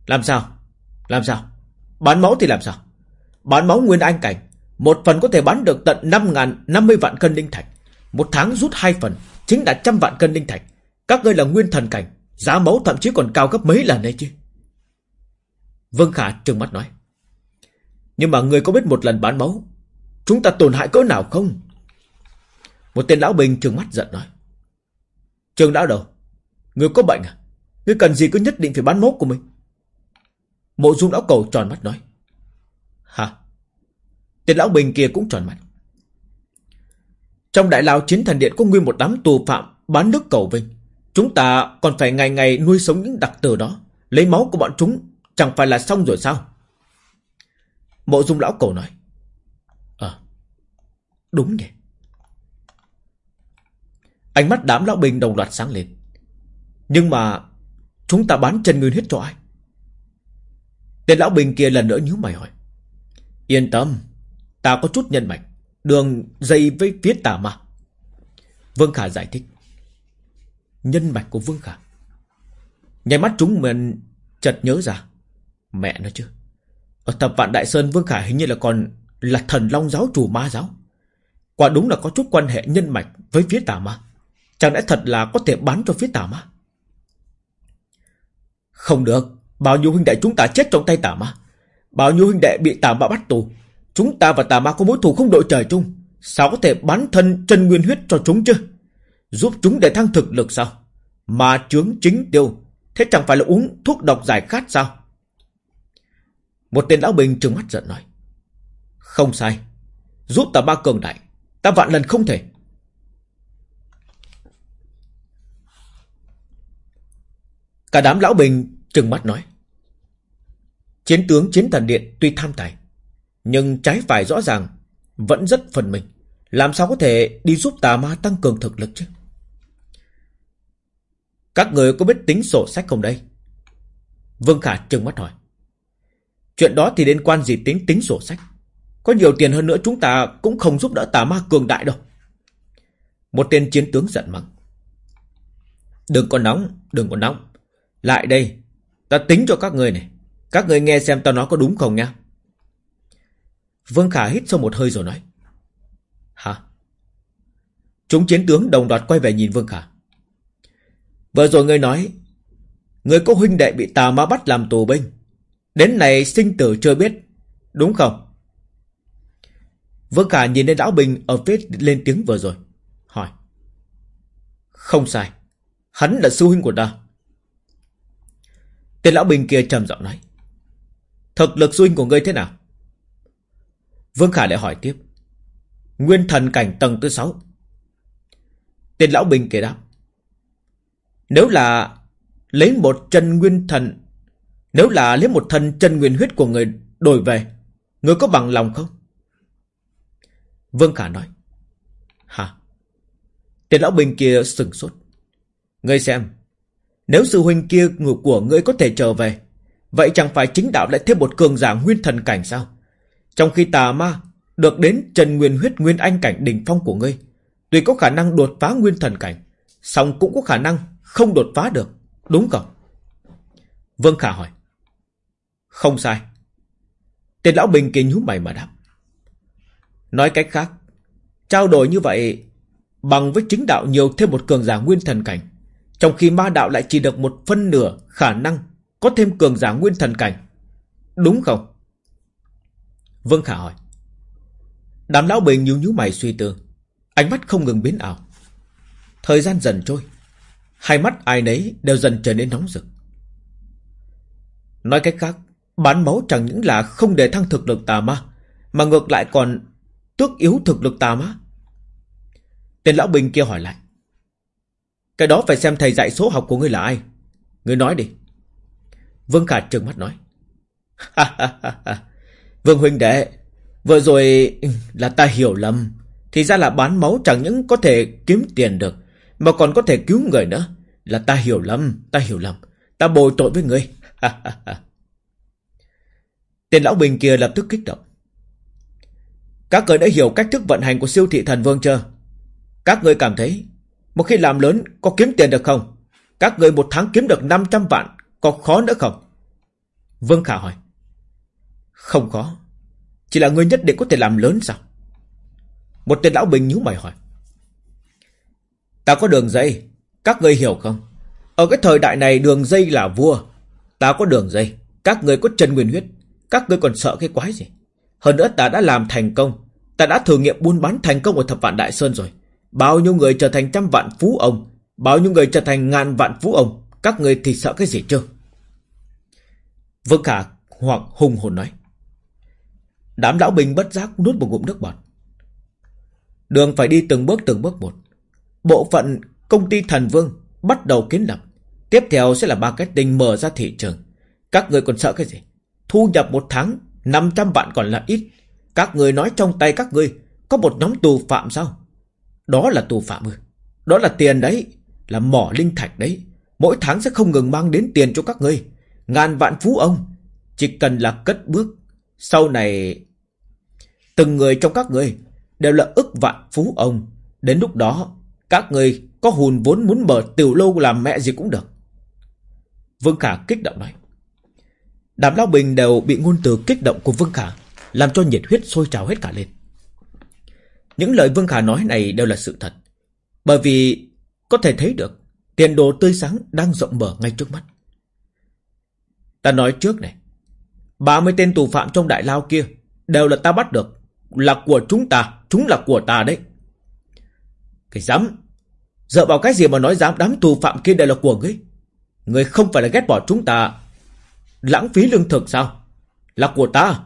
Làm sao? Làm sao? Bán máu thì làm sao? Bán máu nguyên anh cảnh. Một phần có thể bán được tận 5 ngàn 50 vạn cân linh thạch. Một tháng rút hai phần, Chính là trăm vạn cân linh thạch. Các ngươi là nguyên thần cảnh, Giá máu thậm chí còn cao gấp mấy lần đấy chứ. Vương Khả trừng mắt nói. Nhưng mà người có biết một lần bán máu Chúng ta tổn hại cỡ nào không? Một tên lão bình trường mắt giận nói. Trường lão đầu, Người có bệnh à? Người cần gì cứ nhất định phải bán máu của mình. Mộ dung lão cầu tròn mắt nói. Hả? Tên lão bình kia cũng tròn mắt Trong đại lao chiến thần điện có nguyên một đám tù phạm Bán nước cầu vinh. Chúng ta còn phải ngày ngày nuôi sống những đặc tử đó, Lấy máu của bọn chúng Chẳng phải là xong rồi sao? Mộ dung lão cầu nói. Đúng nhỉ Ánh mắt đám lão bình đồng loạt sáng lên. Nhưng mà Chúng ta bán chân nguyên huyết cho ai? Tên lão bình kia lần nữa nhíu mày hỏi. Yên tâm, Ta có chút nhân mạch, Đường dây với phía tà mà Vương Khả giải thích. Nhân mạch của Vương Khả. Nhảy mắt chúng mình chợt nhớ ra. Mẹ nó chứ. Ở thập vạn Đại Sơn, Vương Khả hình như là còn Là thần long giáo chủ ma giáo. Quả đúng là có chút quan hệ nhân mạch Với phía tà ma. Chẳng lẽ thật là có thể bán cho phía tà ma? Không được. Bao nhiêu huynh đệ chúng ta chết trong tay tà ma? Bao nhiêu huynh đệ bị tà ma bắt tù? Chúng ta và tà ma có mối thù không đội trời chung? Sao có thể bán thân chân nguyên huyết cho chúng chứ? Giúp chúng để thăng thực lực sao? Mà chướng chính tiêu. Thế chẳng phải là uống thuốc độc giải khát sao? Một tên lão bình trừng mắt giận nói. Không sai. Giúp tà ba cường đại. Ta vạn lần không thể. Cả đám lão bình trừng mắt nói. Chiến tướng chiến thần điện tuy tham tài, Nhưng trái phải rõ ràng Vẫn rất phần mình. Làm sao có thể đi giúp tà ma tăng cường thực lực chứ? Các người có biết tính sổ sách không đây? Vương Khả trừng mắt hỏi. Chuyện đó thì liên quan gì tính tính sổ sách? Có nhiều tiền hơn nữa chúng ta Cũng không giúp đỡ tà ma cường đại đâu. Một tên chiến tướng giận mắng. Đừng có nóng, Đừng có nóng. Lại đây, Ta tính cho các người này. Các người nghe xem ta nói có đúng không nha. Vương Khả hít sâu một hơi rồi nói. Hả? Chúng chiến tướng đồng loạt quay về nhìn Vương Khả. Vừa rồi ngươi nói, Người có huynh đệ bị tà ma bắt làm tù binh. Đến này sinh tử chưa biết, Đúng không? Vương Khả nhìn thấy lão bình Ở phía lên tiếng vừa rồi, Hỏi. Không sai, Hắn là sư huynh của ta. Tên lão bình kia trầm giọng nói. Thực lực sư huynh của ngươi thế nào? Vương Khả lại hỏi tiếp. Nguyên thần cảnh tầng thứ sáu. Tên lão bình kia đáp. Nếu là Lấy một chân nguyên thần, Nếu là lấy một thân chân nguyên huyết của người đổi về, Người có bằng lòng không? Vương Khả nói, Hả? Tiền lão bình kia sừng sốt. Ngươi xem, Nếu sư huynh kia ngược của ngươi có thể trở về, Vậy chẳng phải chính đạo lại thêm một cường giả nguyên thần cảnh sao? Trong khi tà ma Được đến trần nguyên huyết nguyên anh cảnh đỉnh phong của ngươi, Tuy có khả năng đột phá nguyên thần cảnh, song cũng có khả năng không đột phá được, Đúng không? Vương Khả hỏi. Không sai. Tiền lão bình kia nhú mày mà đáp. Nói cách khác, Trao đổi như vậy Bằng với chính đạo nhiều thêm một cường giả nguyên thần cảnh. Trong khi ma đạo lại chỉ được một phân nửa khả năng Có thêm cường giả nguyên thần cảnh. Đúng không? Vương Khả hỏi. Đám lão bình nhíu nhíu mày suy tư. Ánh mắt không ngừng biến ảo. Thời gian dần trôi. Hai mắt ai nấy đều dần trở nên nóng rực. Nói cách khác, Bán máu chẳng những là không để thăng thực lực tà ma, Mà ngược lại còn Tước yếu thực lực tà má, Tên lão bình kia hỏi lại Cái đó phải xem thầy dạy số học của ngươi là ai Người nói đi. Vương Khả trừng mắt nói. Vương huynh đệ, vừa rồi là ta hiểu lầm. Thì ra là bán máu chẳng những có thể kiếm tiền được, mà còn có thể cứu người nữa. Là ta hiểu lầm, ta hiểu lầm. Ta bồi tội với người. tên lão bình kia lập tức kích động. Các người đã hiểu cách thức vận hành của siêu thị thần vương chưa? Các người cảm thấy, một khi làm lớn, có kiếm tiền được không? Các người một tháng kiếm được 500 vạn, có khó nữa không? Vương Khả hỏi. Không khó. Chỉ là người nhất định có thể làm lớn sao? Một tên lão bình nhíu mày hỏi. Ta có đường dây. Các người hiểu không? Ở cái thời đại này, đường dây là vua. Ta có đường dây. Các người có chân nguyên huyết. Các người còn sợ cái quái gì? Hơn nữa ta đã làm thành công. Ta đã thử nghiệm buôn bán thành công ở thập vạn đại sơn rồi. Bao nhiêu người trở thành trăm vạn phú ông. Bao nhiêu người trở thành ngàn vạn phú ông. Các người thì sợ cái gì chứ? Vương Khả hoặc hùng hồn nói. Đám lão bình bất giác nuốt một ngụm nước bọt. Đường phải đi từng bước từng bước một. Bộ phận công ty thần vương bắt đầu kiến lập. Tiếp theo sẽ là marketing mở ra thị trường. Các người còn sợ cái gì? Thu nhập một tháng 500 vạn còn là ít. Các người nói trong tay các người có một nhóm tù phạm sao? Đó là tù phạm ư? Đó là tiền đấy. Là mỏ linh thạch đấy. Mỗi tháng sẽ không ngừng mang đến tiền cho các người. Ngàn vạn phú ông. Chỉ cần là cất bước. Sau này... Từng người trong các người đều là ức vạn phú ông. Đến lúc đó, các người có hùn vốn muốn mở tiểu lâu làm mẹ gì cũng được. Vương Khả kích động nói. đám lao Bình đều bị ngôn từ kích động của Vương Khả làm cho nhiệt huyết sôi trào hết cả lên. Những lời Vương Khả nói này đều là sự thật. Bởi vì có thể thấy được tiền đồ tươi sáng đang rộng mở ngay trước mắt. Ta nói trước này, 30 tên tù phạm trong đại lao kia đều là ta bắt được, là của chúng ta, chúng là của ta đấy. Cái dám, dựa vào cái gì mà nói dám đám tù phạm kia đều là của ngươi? Ngươi không phải là ghét bỏ chúng ta, lãng phí lương thực sao? Là của ta.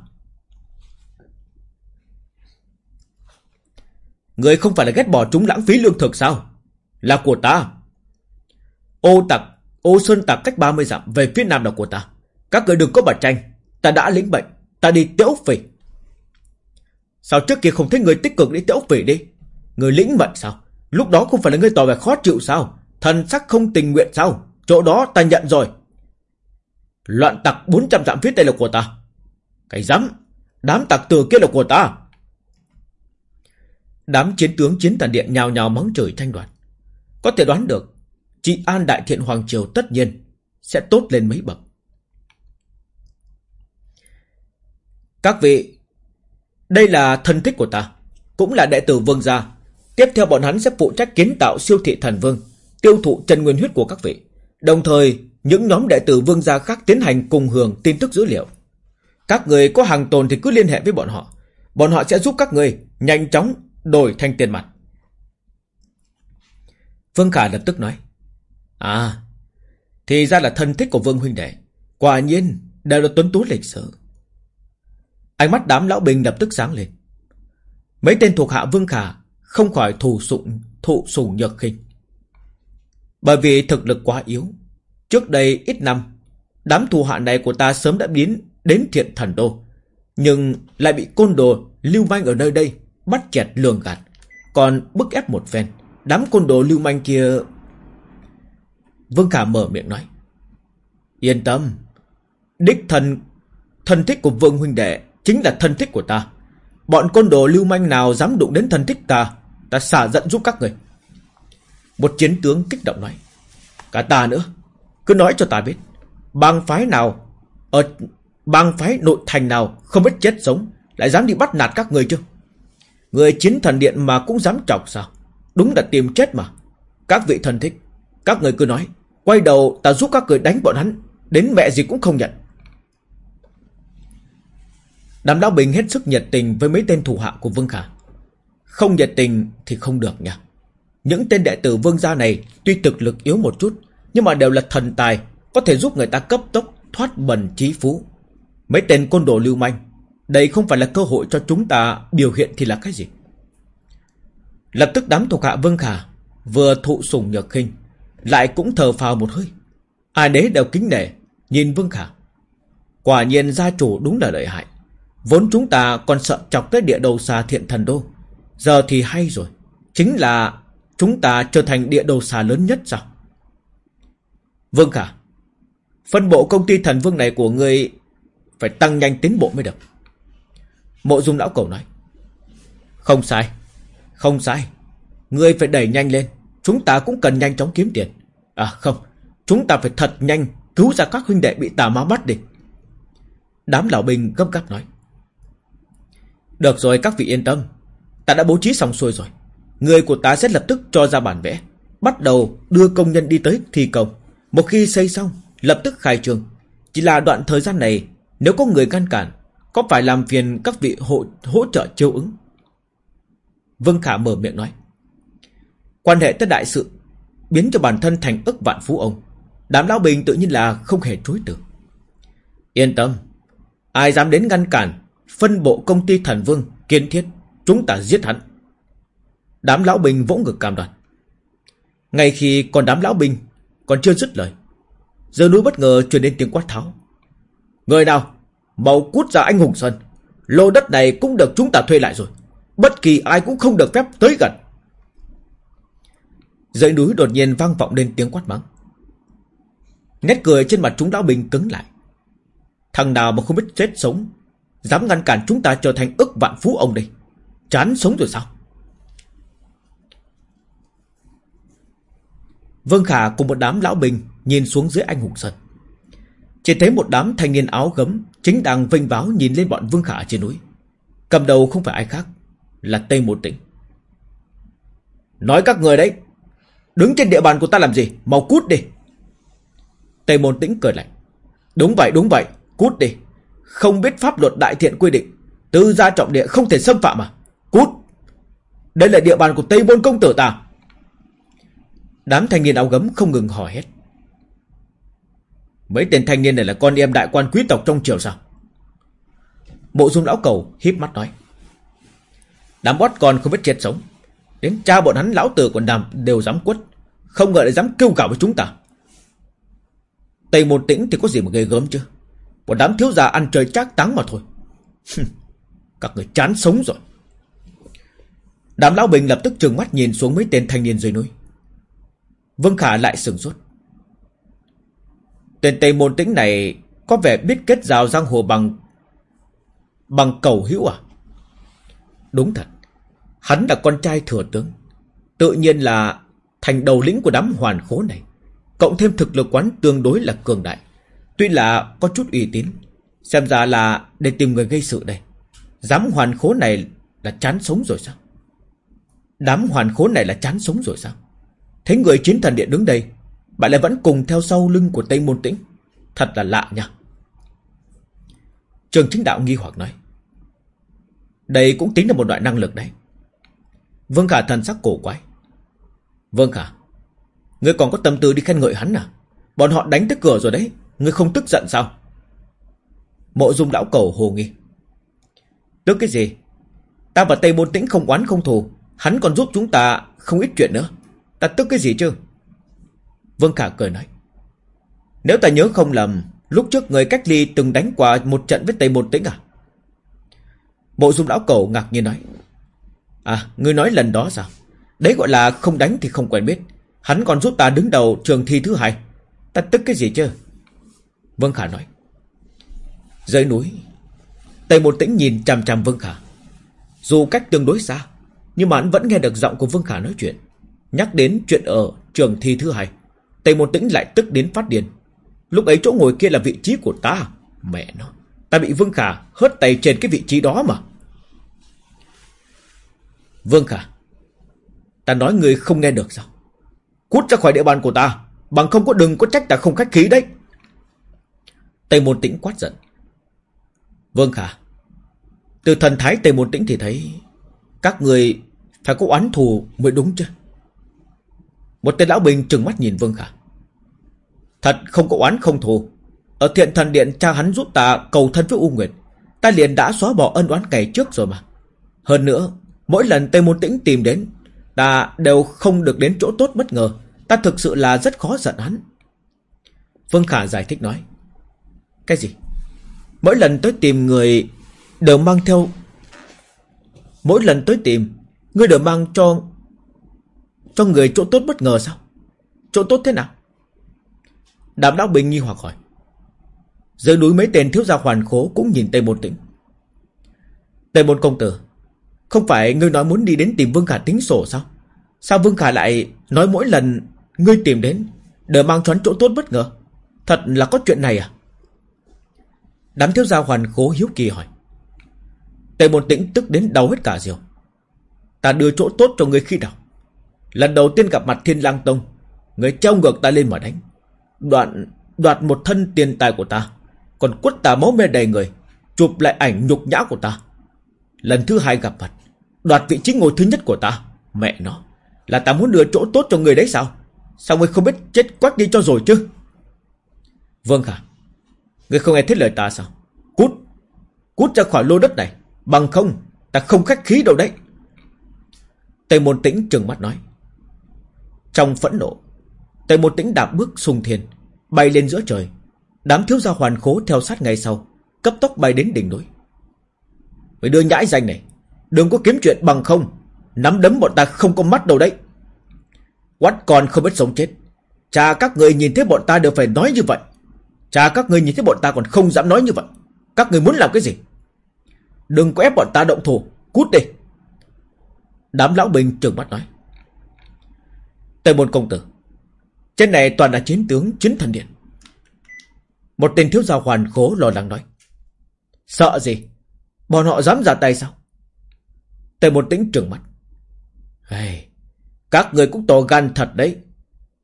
Người không phải là ghét bỏ chúng lãng phí lương thực sao? Là của ta. Ô tặc, ô sơn tặc cách 30 dặm về phía nam là của ta. Các người đừng có mà tranh. Ta đã lĩnh bệnh. Ta đi tiễu phỉ. Sao trước kia không thấy người tích cực đi tiễu phỉ đi? Người lĩnh bệnh sao? Lúc đó không phải là người tỏ vẻ khó chịu sao? Thần sắc không tình nguyện sao? Chỗ đó ta nhận rồi. Loạn tặc 400 dặm phía tây là của ta. Cái dám. Đám tặc từ kia là của ta. Đám chiến tướng chiến tàn điện nhào nhào mắng trời thanh đoàn. Có thể đoán được, chị An Đại Thiện Hoàng Triều tất nhiên sẽ tốt lên mấy bậc. Các vị, đây là thân thích của ta, cũng là đệ tử vương gia. Tiếp theo bọn hắn sẽ phụ trách kiến tạo siêu thị thần vương, tiêu thụ chân nguyên huyết của các vị. Đồng thời, những nhóm đệ tử vương gia khác tiến hành cùng hưởng tin tức dữ liệu. Các người có hàng tồn thì cứ liên hệ với bọn họ. Bọn họ sẽ giúp các người nhanh chóng đổi thành tiền mặt. Vương Khả lập tức nói. À, thì ra là thân thích của Vương Huynh Đệ. Quả nhiên, đều là tuấn tú lịch sử. Ánh mắt đám lão bình lập tức sáng lên. Mấy tên thuộc hạ Vương Khả không khỏi thù sụng, thụ sủng nhược khinh. Bởi vì thực lực quá yếu. Trước đây ít năm, đám thù hạ này của ta sớm đã biến đến thiện thần đô. Nhưng lại bị côn đồ lưu manh ở nơi đây bắt chẹt lường gạt. Còn bức ép một phen, đám côn đồ lưu manh kia... Vương Khả mở miệng nói. Yên tâm, đích thần, thân thích của Vương Huynh Đệ chính là thân thích của ta. Bọn côn đồ lưu manh nào dám đụng đến thân thích ta, ta xả giận giúp các người. Một chiến tướng kích động nói. Cả ta nữa, cứ nói cho ta biết, bang phái nào, ở bang phái nội thành nào không biết chết sống, lại dám đi bắt nạt các người chưa Người chiến thần điện mà cũng dám chọc sao? Đúng là tìm chết mà. Các vị thân thích, các người cứ nói, quay đầu ta giúp các người đánh bọn hắn, đến mẹ gì cũng không nhận. Đàm Lão Bình hết sức nhiệt tình với mấy tên thủ hạ của Vương Khả. Không nhiệt tình thì không được nha. Những tên đệ tử Vương gia này tuy thực lực yếu một chút, nhưng mà đều là thần tài, có thể giúp người ta cấp tốc thoát bần trí phú. Mấy tên côn đồ lưu manh, đây không phải là cơ hội cho chúng ta biểu hiện thì là cái gì? Lập tức đám thuộc hạ Vương Khả vừa thụ sủng nhược khinh, lại cũng thờ phào một hơi. Ai đấy đều kính nể Nhìn Vương Khả. Quả nhiên gia chủ đúng là lợi hại. Vốn chúng ta còn sợ chọc tới địa đầu xa thiện thần đô. Giờ thì hay rồi Chính là chúng ta trở thành địa đầu xa lớn nhất sao? Vương Khả Phân bộ công ty thần vương này của ngươi Phải tăng nhanh tiến bộ mới được. Mộ dung lão cầu nói, Không sai Không sai. Ngươi phải đẩy nhanh lên. Chúng ta cũng cần nhanh chóng kiếm tiền. À không. Chúng ta phải thật nhanh Cứu ra các huynh đệ bị tà ma bắt đi Đám lão binh gấp gáp nói, Được rồi, các vị yên tâm. Ta đã bố trí xong xuôi rồi. Người của ta sẽ lập tức cho ra bản vẽ. Bắt đầu đưa công nhân đi tới thi công. Một khi xây xong, Lập tức khai trương. Chỉ là đoạn thời gian này, Nếu có người ngăn cản có phải làm phiền các vị hỗ, hỗ trợ chiêu ứng? Vương Khả mở miệng nói. Quan hệ tới đại sự Biến cho bản thân thành ức vạn phú ông. Đám lão bình tự nhiên là không hề chối từ. Yên tâm Ai dám đến ngăn cản Phân bộ công ty thần vương Kiên thiết Chúng ta giết hắn. Đám lão bình vỗ ngực cam đoan. Ngay khi còn đám lão bình Còn chưa dứt lời Giờ núi bất ngờ truyền đến tiếng quát tháo. Người nào? Màu cút ra anh hùng sơn Lô đất này cũng được chúng ta thuê lại rồi. Bất kỳ ai cũng không được phép tới gần. Dãy núi đột nhiên vang vọng lên tiếng quát mắng. Nét cười trên mặt chúng lão bình cứng lại. Thằng nào mà không biết chết sống, Dám ngăn cản chúng ta trở thành ức vạn phú ông đây? Chán sống rồi sao? Vương Khả cùng một đám lão bình Nhìn xuống dưới anh hùng sân chỉ thấy một đám thanh niên áo gấm Chính đang vinh váo nhìn lên bọn Vương Khả trên núi. Cầm đầu không phải ai khác Là Tây Một Tỉnh Nói các người đấy, Đứng trên địa bàn của ta làm gì? Mau cút đi. Tây Môn Tĩnh cười lạnh. Đúng vậy đúng vậy, Cút đi. Không biết pháp luật đại thiện quy định, Tư gia trọng địa không thể xâm phạm à? Cút. Đây là địa bàn của Tây Môn Công Tử ta. Đám thanh niên áo gấm không ngừng hỏi hết Mấy tên thanh niên này là con em đại quan quý tộc trong triều sao? Bộ dung lão cầu híp mắt nói. Đám bót con không biết chết sống. Đến cha bọn hắn lão tử còn đàm đều dám quất, Không ngờ lại dám kêu cả với chúng ta. Tây một tĩnh thì có gì mà ghê gớm chứ? Một đám thiếu già ăn trời trác táng mà thôi. Các người chán sống rồi. Đám lão bình lập tức trừng mắt nhìn xuống mấy tên thanh niên dưới núi. Vương Khả lại sừng sốt. Tên Tây Môn Tĩnh này Có vẻ biết kết giao giang hồ bằng Bằng cầu hữu à? Đúng thật, Hắn là con trai thừa tướng, Tự nhiên là Thành đầu lĩnh của đám hoàn khố này, Cộng thêm thực lực quán tương đối là cường đại. Tuy là có chút uy tín, Xem ra là để tìm người gây sự đây. Dám hoàn khố này là chán sống rồi sao? Đám hoàn khố này là chán sống rồi sao? Thấy người chiến thần điện đứng đây bạn lại vẫn cùng theo sau lưng của Tây Môn Tĩnh. Thật là lạ nha. Trường chính đạo nghi hoặc nói, Đây cũng tính là một loại năng lực đấy. Vương Khả thần sắc cổ quái. Vương Khả, Ngươi còn có tâm tư đi khen ngợi hắn à? Bọn họ đánh tới cửa rồi đấy, Ngươi không tức giận sao? Mộ dung lão cầu hồ nghi, Tức cái gì? Ta và Tây Môn Tĩnh không oán không thù, Hắn còn giúp chúng ta không ít chuyện nữa. Ta tức cái gì chứ? Vương Khả cười nói, Nếu ta nhớ không lầm, Lúc trước người cách ly từng đánh qua một trận với Tây Môn Tĩnh à? Bộ dung lão cầu ngạc nhiên nói À ngươi nói lần đó sao? Đấy gọi là không đánh thì không quen biết. Hắn còn giúp ta đứng đầu trường thi thứ hai. Ta tức cái gì chứ? Vương Khả nói, Dưới núi. Tây Một Tĩnh nhìn chằm chằm Vương Khả. Dù cách tương đối xa, Nhưng mà hắn vẫn nghe được giọng của Vương Khả nói chuyện, Nhắc đến chuyện ở trường thi thứ hai. Tây Môn Tĩnh lại tức đến phát điên. Lúc ấy chỗ ngồi kia là vị trí của ta. Mẹ nó, Ta bị Vương Khả hớt tay trên cái vị trí đó mà. Vương Khả, Ta nói người không nghe được sao? Cút ra khỏi địa bàn của ta, Bằng không có đừng có trách ta không khách khí đấy. Tây Môn Tĩnh quát giận. Vương Khả, Từ thần thái Tây Môn Tĩnh thì thấy Các người phải có oán thù mới đúng chứ. Một tên lão bình trừng mắt nhìn Vương Khả. Thật không có oán không thù. Ở thiện thần điện, cha hắn giúp ta cầu thân với U Nguyệt. Ta liền đã xóa bỏ ân oán ngày trước rồi mà. Hơn nữa, Mỗi lần Tây Môn Tĩnh tìm đến, Ta đều không được đến chỗ tốt bất ngờ. Ta thực sự là rất khó giận hắn. Vương Khả giải thích nói, Cái gì? Mỗi lần tới tìm người Đều mang theo, Mỗi lần tới tìm Ngươi đều mang cho Cho người chỗ tốt bất ngờ sao? Chỗ tốt thế nào? Đàm lão bình nghi hoặc hỏi. Dưới núi mấy tên thiếu gia hoàn khố Cũng nhìn Tây Môn Tĩnh. Tây Môn Công Tử, Không phải ngươi nói muốn đi đến tìm Vương Khả tính sổ sao? Sao Vương Khả lại nói mỗi lần Ngươi tìm đến Đều mang choán chỗ tốt bất ngờ? Thật là có chuyện này à? Đám thiếu gia hoàn khố hiếu kỳ hỏi. Tề môn tĩnh tức đến đau hết cả diều Ta đưa chỗ tốt cho người khi nào? Lần đầu tiên gặp mặt thiên lang tông, Người treo ngược ta lên mà đánh. Đoạn, đoạt một thân tiền tài của ta. Còn quất ta máu mê đầy người, Chụp lại ảnh nhục nhã của ta. Lần thứ hai gặp mặt, Đoạt vị trí ngồi thứ nhất của ta. Mẹ nó, Là ta muốn đưa chỗ tốt cho người đấy sao? Sao ngươi không biết chết quách đi cho rồi chứ? Vâng khả Ngươi không nghe thấy lời ta sao? Cút Cút ra khỏi lô đất này. Bằng không, Ta không khách khí đâu đấy. Tây môn tĩnh trừng mắt nói. Trong phẫn nộ tại một tĩnh đạp bước sung thiên, Bay lên giữa trời. Đám thiếu gia hoàn khố theo sát ngay sau, Cấp tốc bay đến đỉnh núi. Mày đưa nhãi danh này, Đừng có kiếm chuyện bằng không. Nắm đấm bọn ta không có mắt đâu đấy. Quát con không biết sống chết. Cha các người nhìn thấy bọn ta đều phải nói như vậy. Cha các người nhìn thấy bọn ta còn không dám nói như vậy. Các người muốn làm cái gì? Đừng có ép bọn ta động thủ. Cút đi. Đám lão bình trừng mắt nói. Tây môn công tử. Trên này toàn là chiến tướng chiến thần điện. Một tên thiếu gia hoàn khố lo lắng nói Sợ gì? Bọn họ dám ra tay sao? Tề một tĩnh trừng mắt hey, Các người cũng to gan thật đấy.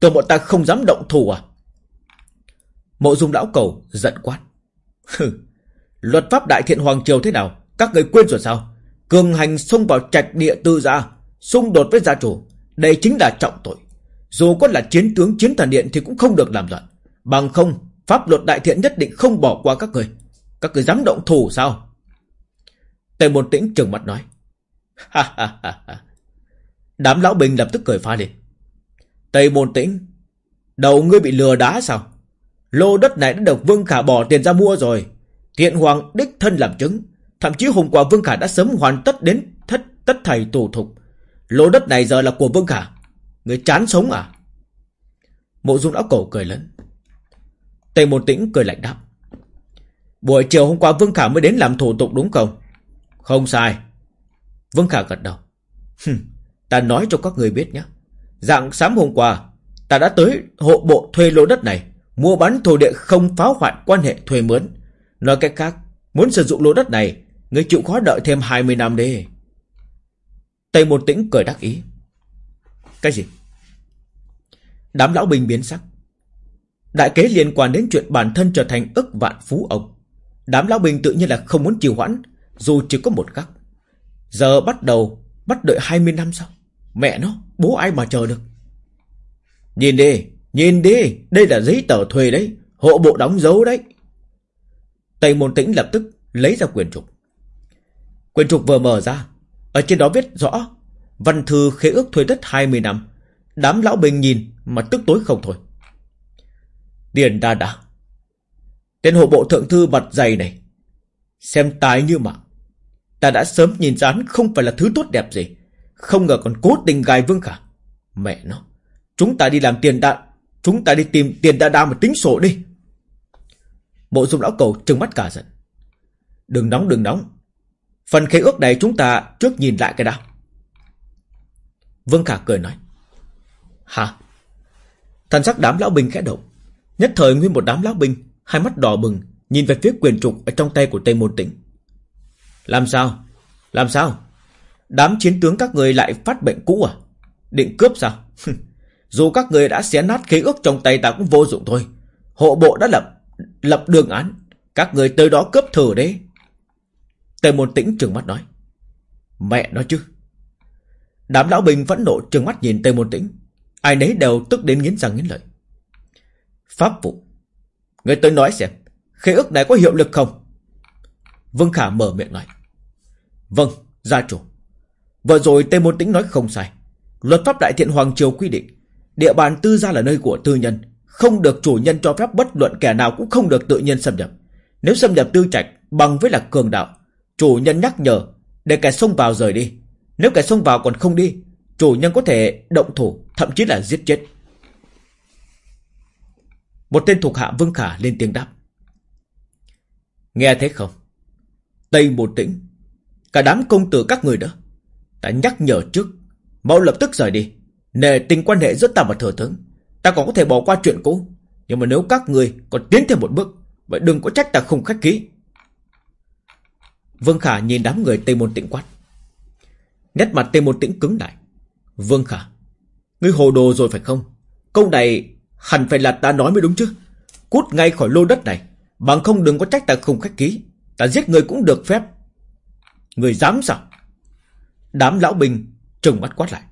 Tưởng bọn ta không dám động thủ à? Mộ dung lão cầu giận quát Luật pháp đại thiện hoàng triều thế nào? Các người quên rồi sao? Cường hành xông vào trạch địa tư gia Xung đột với gia chủ Đây chính là trọng tội. Dù có là chiến tướng chiến thần điện thì cũng không được làm loạn. Bằng không Pháp luật đại thiện nhất định không bỏ qua các người. Các người dám động thủ sao? Tề môn tĩnh trừng mắt nói. Ha, ha, ha, Đám lão bình lập tức cười phá lên. Tây môn tĩnh Đầu ngươi bị lừa đá sao? Lô đất này đã được Vương Khả bỏ tiền ra mua rồi. Thiện Hoàng đích thân làm chứng. Thậm chí hôm qua Vương Khả đã sớm hoàn tất đến thất tất thầy tù thục. Lô đất này giờ là của Vương Khả. Người chán sống à? Mộ dung lão cổ cười lớn. Tề môn tĩnh cười lạnh đáp. Buổi chiều hôm qua Vương Khả mới đến làm thủ tục đúng không? Không sai. Vương Khả gật đầu. Ta nói cho các người biết nhé. Dạng sáng hôm qua, Ta đã tới hộ bộ thuê lô đất này, Mua bán thổ địa không phá hoại quan hệ thuê mướn. Nói cách khác, Muốn sử dụng lô đất này, Người chịu khó đợi thêm 20 năm đi. Tây Môn tĩnh cười đắc ý. Cái gì? Đám lão binh biến sắc. Đại kế liên quan đến chuyện bản thân trở thành ức vạn phú ông. Đám lão binh tự nhiên là không muốn trì hoãn, Dù chỉ có một khắc. Giờ bắt đầu, Bắt đợi 20 năm sau. Mẹ nó, bố ai mà chờ được? Nhìn đi Nhìn đi, Đây là giấy tờ thuê đấy, Hộ bộ đóng dấu đấy. Tây môn tĩnh lập tức lấy ra quyền trục. Quyền trục vừa mở ra, Ở trên đó viết rõ Văn thư khế ước thuê đất 20 năm. Đám lão bình nhìn mà tức tối không thôi. Tiền đa đa, Tên hộ bộ thượng thư mặt dày này, Xem tài như mạng. Ta đã sớm nhìn ra hắn không phải là thứ tốt đẹp gì, Không ngờ còn cố tình gài vương khả. Mẹ nó, Chúng ta đi làm tiền đa, Chúng ta đi tìm tiền đa đa mà tính sổ đi. Bộ dung lão cầu trừng mắt cả giận. Đừng nóng đừng nóng. Phần khế ước này chúng ta trước nhìn lại cái đã. Vương Khả cười nói. Hả? Thần sắc đám lão binh khẽ động. Nhất thời nguyên một đám lão binh, Hai mắt đỏ bừng, Nhìn về phía quyền trục ở trong tay của Tây Môn Tĩnh Làm sao? Làm sao? Đám chiến tướng các người lại phát bệnh cũ à? Định cướp sao? Dù các người đã xé nát khế ước trong tay ta cũng vô dụng thôi. Hộ bộ đã lập Lập đường án. Các người tới đó cướp thử đấy Tề môn tĩnh trừng mắt nói. Mẹ nói chứ. Đám lão bình vẫn nộ trừng mắt nhìn Tề môn tĩnh. Ai nấy đều tức đến nghiến răng nghiến lợi. Pháp vụ. Người tới nói xem Khế ước này có hiệu lực không? Vương Khả mở miệng nói. Vâng gia chủ. Vừa rồi Tề môn tĩnh nói không sai. Luật pháp đại thiện Hoàng Triều quy định Địa bàn tư gia là nơi của tư nhân. Không được chủ nhân cho phép bất luận kẻ nào cũng không được tự nhiên xâm nhập. Nếu xâm nhập tư trạch bằng với là cường đạo, chủ nhân nhắc nhở để kẻ xông vào rời đi. Nếu kẻ xông vào còn không đi, chủ nhân có thể động thủ, thậm chí là giết chết. Một tên thuộc hạ Vương Khả lên tiếng đáp. Nghe thấy không? Tây một tĩnh, cả đám công tử các người đó. Ta nhắc nhở trước, mau lập tức rời đi. Nề tình quan hệ giữa ta và thừa tướng, ta còn có thể bỏ qua chuyện cũ. Nhưng mà nếu các người còn tiến thêm một bước, vậy đừng có trách ta không khách khí. Vương Khả nhìn đám người Tây Môn Tĩnh quát. Nét mặt Tây Môn Tĩnh cứng lại. Vương Khả, ngươi hồ đồ rồi phải không? Câu này hẳn phải là ta nói mới đúng chứ. Cút ngay khỏi lô đất này, bằng không đừng có trách ta không khách ký. Ta giết người cũng được phép. Người dám sao? Đám lão bình trừng mắt quát lại.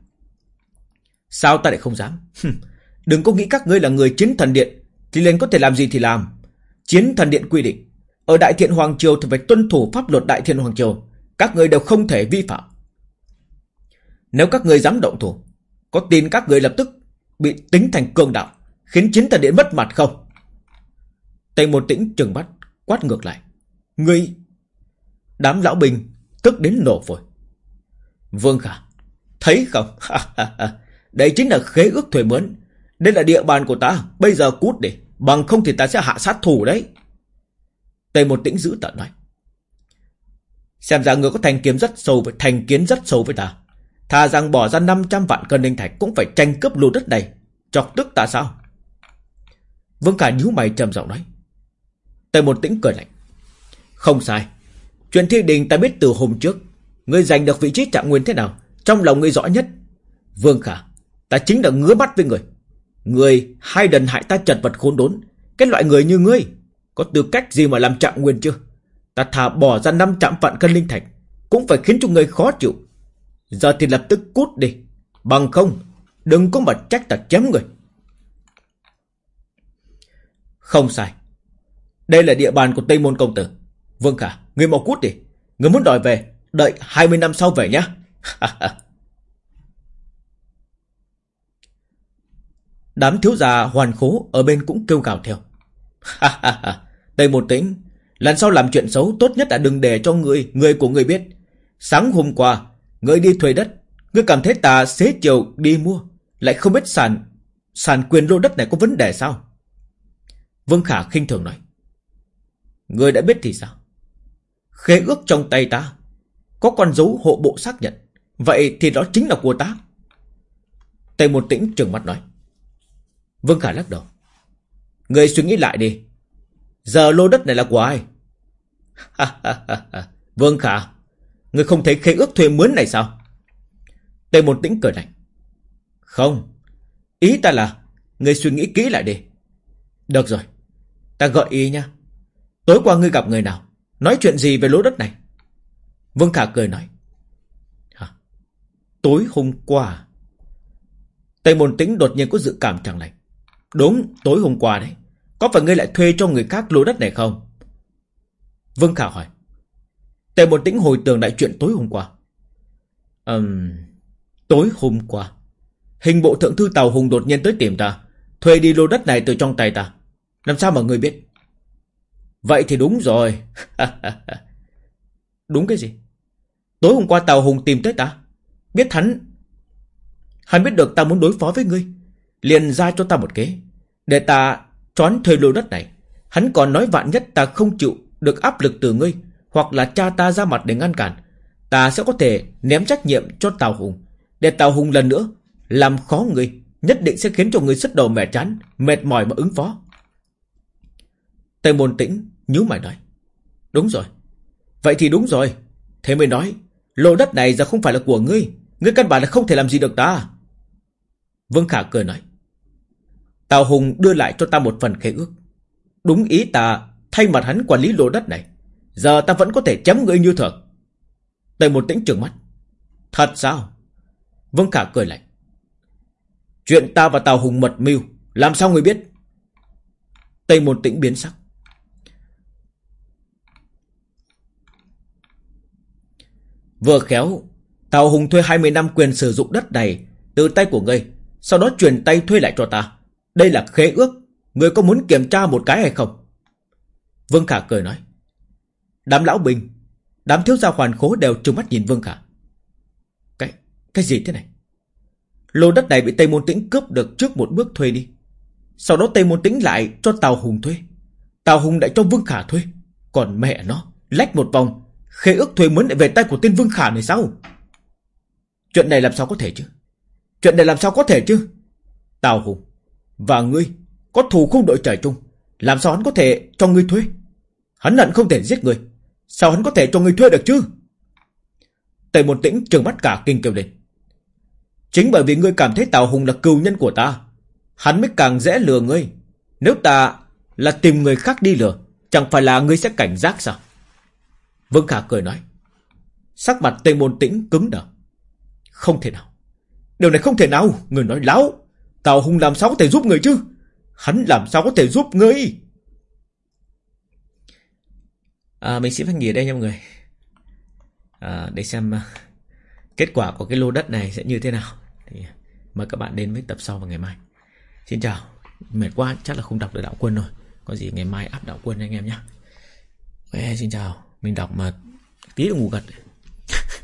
Sao ta lại không dám? đừng có nghĩ các ngươi là người chiến thần điện, thì lên có thể làm gì thì làm. Chiến thần điện quy định, ở Đại Thiện Hoàng Triều thì phải tuân thủ pháp luật Đại Thiện Hoàng Triều. Các ngươi đều không thể vi phạm. Nếu các người dám động thủ, có tin các người lập tức bị tính thành cường đạo, khiến chính thần điện mất mặt không? Tây một tĩnh trừng mắt, quát ngược lại. Ngươi... Đám lão bình tức đến nổ phổi. Vương Khả, thấy không? Đây chính là khế ước thuê mướn. Đây là địa bàn của ta, bây giờ cút đi. Bằng không thì ta sẽ hạ sát thủ đấy. Tây một tĩnh giữ tận nói. Xem ra người có thành kiếm rất sâu với thành kiến rất sâu với ta. Thà rằng bỏ ra 500 vạn cân linh thạch cũng phải tranh cướp lô đất này. Chọc tức ta sao? Vương Khả nhíu mày trầm giọng nói. Tây một tĩnh cười lạnh. Không sai. Chuyện thi đình ta biết từ hôm trước. Ngươi giành được vị trí trạng nguyên thế nào? Trong lòng ngươi rõ nhất. Vương Khả, ta chính là ngứa mắt với người. Người hai lần hại ta chật vật khốn đốn. Cái loại người như ngươi có tư cách gì mà làm trạng nguyên chưa? Ta thả bỏ ra năm trạm vạn cân linh thạch cũng phải khiến cho người khó chịu. Giờ thì lập tức cút đi. Bằng không, đừng có mà trách ta chém người. Không sai. Đây là địa bàn của Tây Môn Công Tử. Vương Khả, người mau cút đi. Người muốn đòi về, đợi 20 năm sau về nhé. Đám thiếu già hoàn khố ở bên cũng kêu gào theo. Tây Môn Tĩnh, lần sau làm chuyện xấu tốt nhất là đừng để cho người, người của người biết. Sáng hôm qua, người đi thuê đất, người cảm thấy ta xế chiều đi mua, lại không biết sàn sàn quyền lô đất này có vấn đề sao? Vương Khả khinh thường nói. Người đã biết thì sao? Khế ước trong tay ta, có con dấu hộ bộ xác nhận, vậy thì đó chính là của ta. Tây Môn Tĩnh trừng mắt nói. Vương Khả lắc đầu. Người suy nghĩ lại đi. Giờ lô đất này là của ai? Vương Khả, người không thấy khế ước thuê mướn này sao? Tề Môn tĩnh cười lạnh. Không, ý ta là người suy nghĩ kỹ lại đi. Được rồi, ta gợi ý nha. Tối qua ngươi gặp người nào? Nói chuyện gì về lô đất này? Vương Khả cười nói. Hả? Tối hôm qua... Tây Môn Tĩnh đột nhiên có dự cảm chẳng lành. Đúng, tối hôm qua đấy. Có phải ngươi lại thuê cho người khác lô đất này không? Vương Khả hỏi. Tề một tĩnh hồi tưởng đại chuyện tối hôm qua. Ừm... tối hôm qua. Hình bộ thượng thư Tàu Hùng đột nhiên tới tìm ta. Thuê đi lô đất này từ trong tay ta. Làm sao mà ngươi biết? Vậy thì đúng rồi. đúng cái gì? Tối hôm qua Tàu Hùng tìm tới ta. Biết hắn... Hắn biết được ta muốn đối phó với ngươi. Liền ra cho ta một kế. Để ta trón thuê lô đất này. Hắn còn nói vạn nhất ta không chịu được áp lực từ ngươi. Hoặc là cha ta ra mặt để ngăn cản. Ta sẽ có thể ném trách nhiệm cho Tào Hùng. Để Tào Hùng lần nữa làm khó người, Nhất định sẽ khiến cho người sứt đầu mẻ chán. Mệt mỏi mà ứng phó. Tây môn tĩnh nhíu mày nói. Đúng rồi. Vậy thì đúng rồi. Thế mới nói. Lô đất này giờ không phải là của ngươi. Ngươi căn bản là không thể làm gì được ta. Vương Khả cười nói. Tào Hùng đưa lại cho ta một phần khế ước. Đúng ý ta thay mặt hắn quản lý lô đất này. Giờ ta vẫn có thể chém ngươi như thường. Tây một tĩnh trừng mắt. Thật sao? Vương Khả cười lạnh. Chuyện ta và Tào Hùng mật mưu, làm sao người biết? Tây một tĩnh biến sắc. Vừa khéo, Tào Hùng thuê 20 năm quyền sử dụng đất này từ tay của ngươi, sau đó truyền tay thuê lại cho ta. Đây là khế ước, Người có muốn kiểm tra một cái hay không Vương Khả cười nói Đám lão bình Đám thiếu gia hoàn khố đều trừng mắt nhìn Vương Khả. Cái, cái gì thế này? Lô đất này bị Tây Môn Tĩnh cướp được trước một bước thuê đi. Sau đó Tây Môn Tĩnh lại cho Tào Hùng thuê. Tào Hùng lại cho Vương Khả thuê. Còn mẹ nó Lách một vòng Khế ước thuê mướn lại về tay của tên Vương Khả này sao? Chuyện này làm sao có thể chứ? Chuyện này làm sao có thể chứ? Tào Hùng Và ngươi Có thù không đội trời chung Làm sao hắn có thể cho ngươi thuê? Hắn hận không thể giết người. Sao hắn có thể cho ngươi thuê được chứ? Tề một tĩnh trừng mắt cả kinh kêu lên. Chính bởi vì ngươi cảm thấy Tào Hùng là cừu nhân của ta, Hắn mới càng dễ lừa ngươi. Nếu ta là tìm người khác đi lừa, Chẳng phải là ngươi sẽ cảnh giác sao? Vương Khả cười nói. Sắc mặt Tề Môn Tĩnh cứng đờ. Không thể nào. Điều này không thể nào, Người nói láo. Tào Hùng làm sao có thể giúp người chứ? Hắn làm sao có thể giúp ngươi? À, Mình sẽ phải nghỉ ở đây nha mọi người. À, Để xem uh, Kết quả của cái lô đất này sẽ như thế nào. Thì mời các bạn đến với tập sau vào ngày mai. Xin chào. Mệt quá chắc là không đọc được đạo quân rồi. Có gì ngày mai áp đạo quân anh em nhé okay, Xin chào. Mình đọc mà tí là ngủ gật.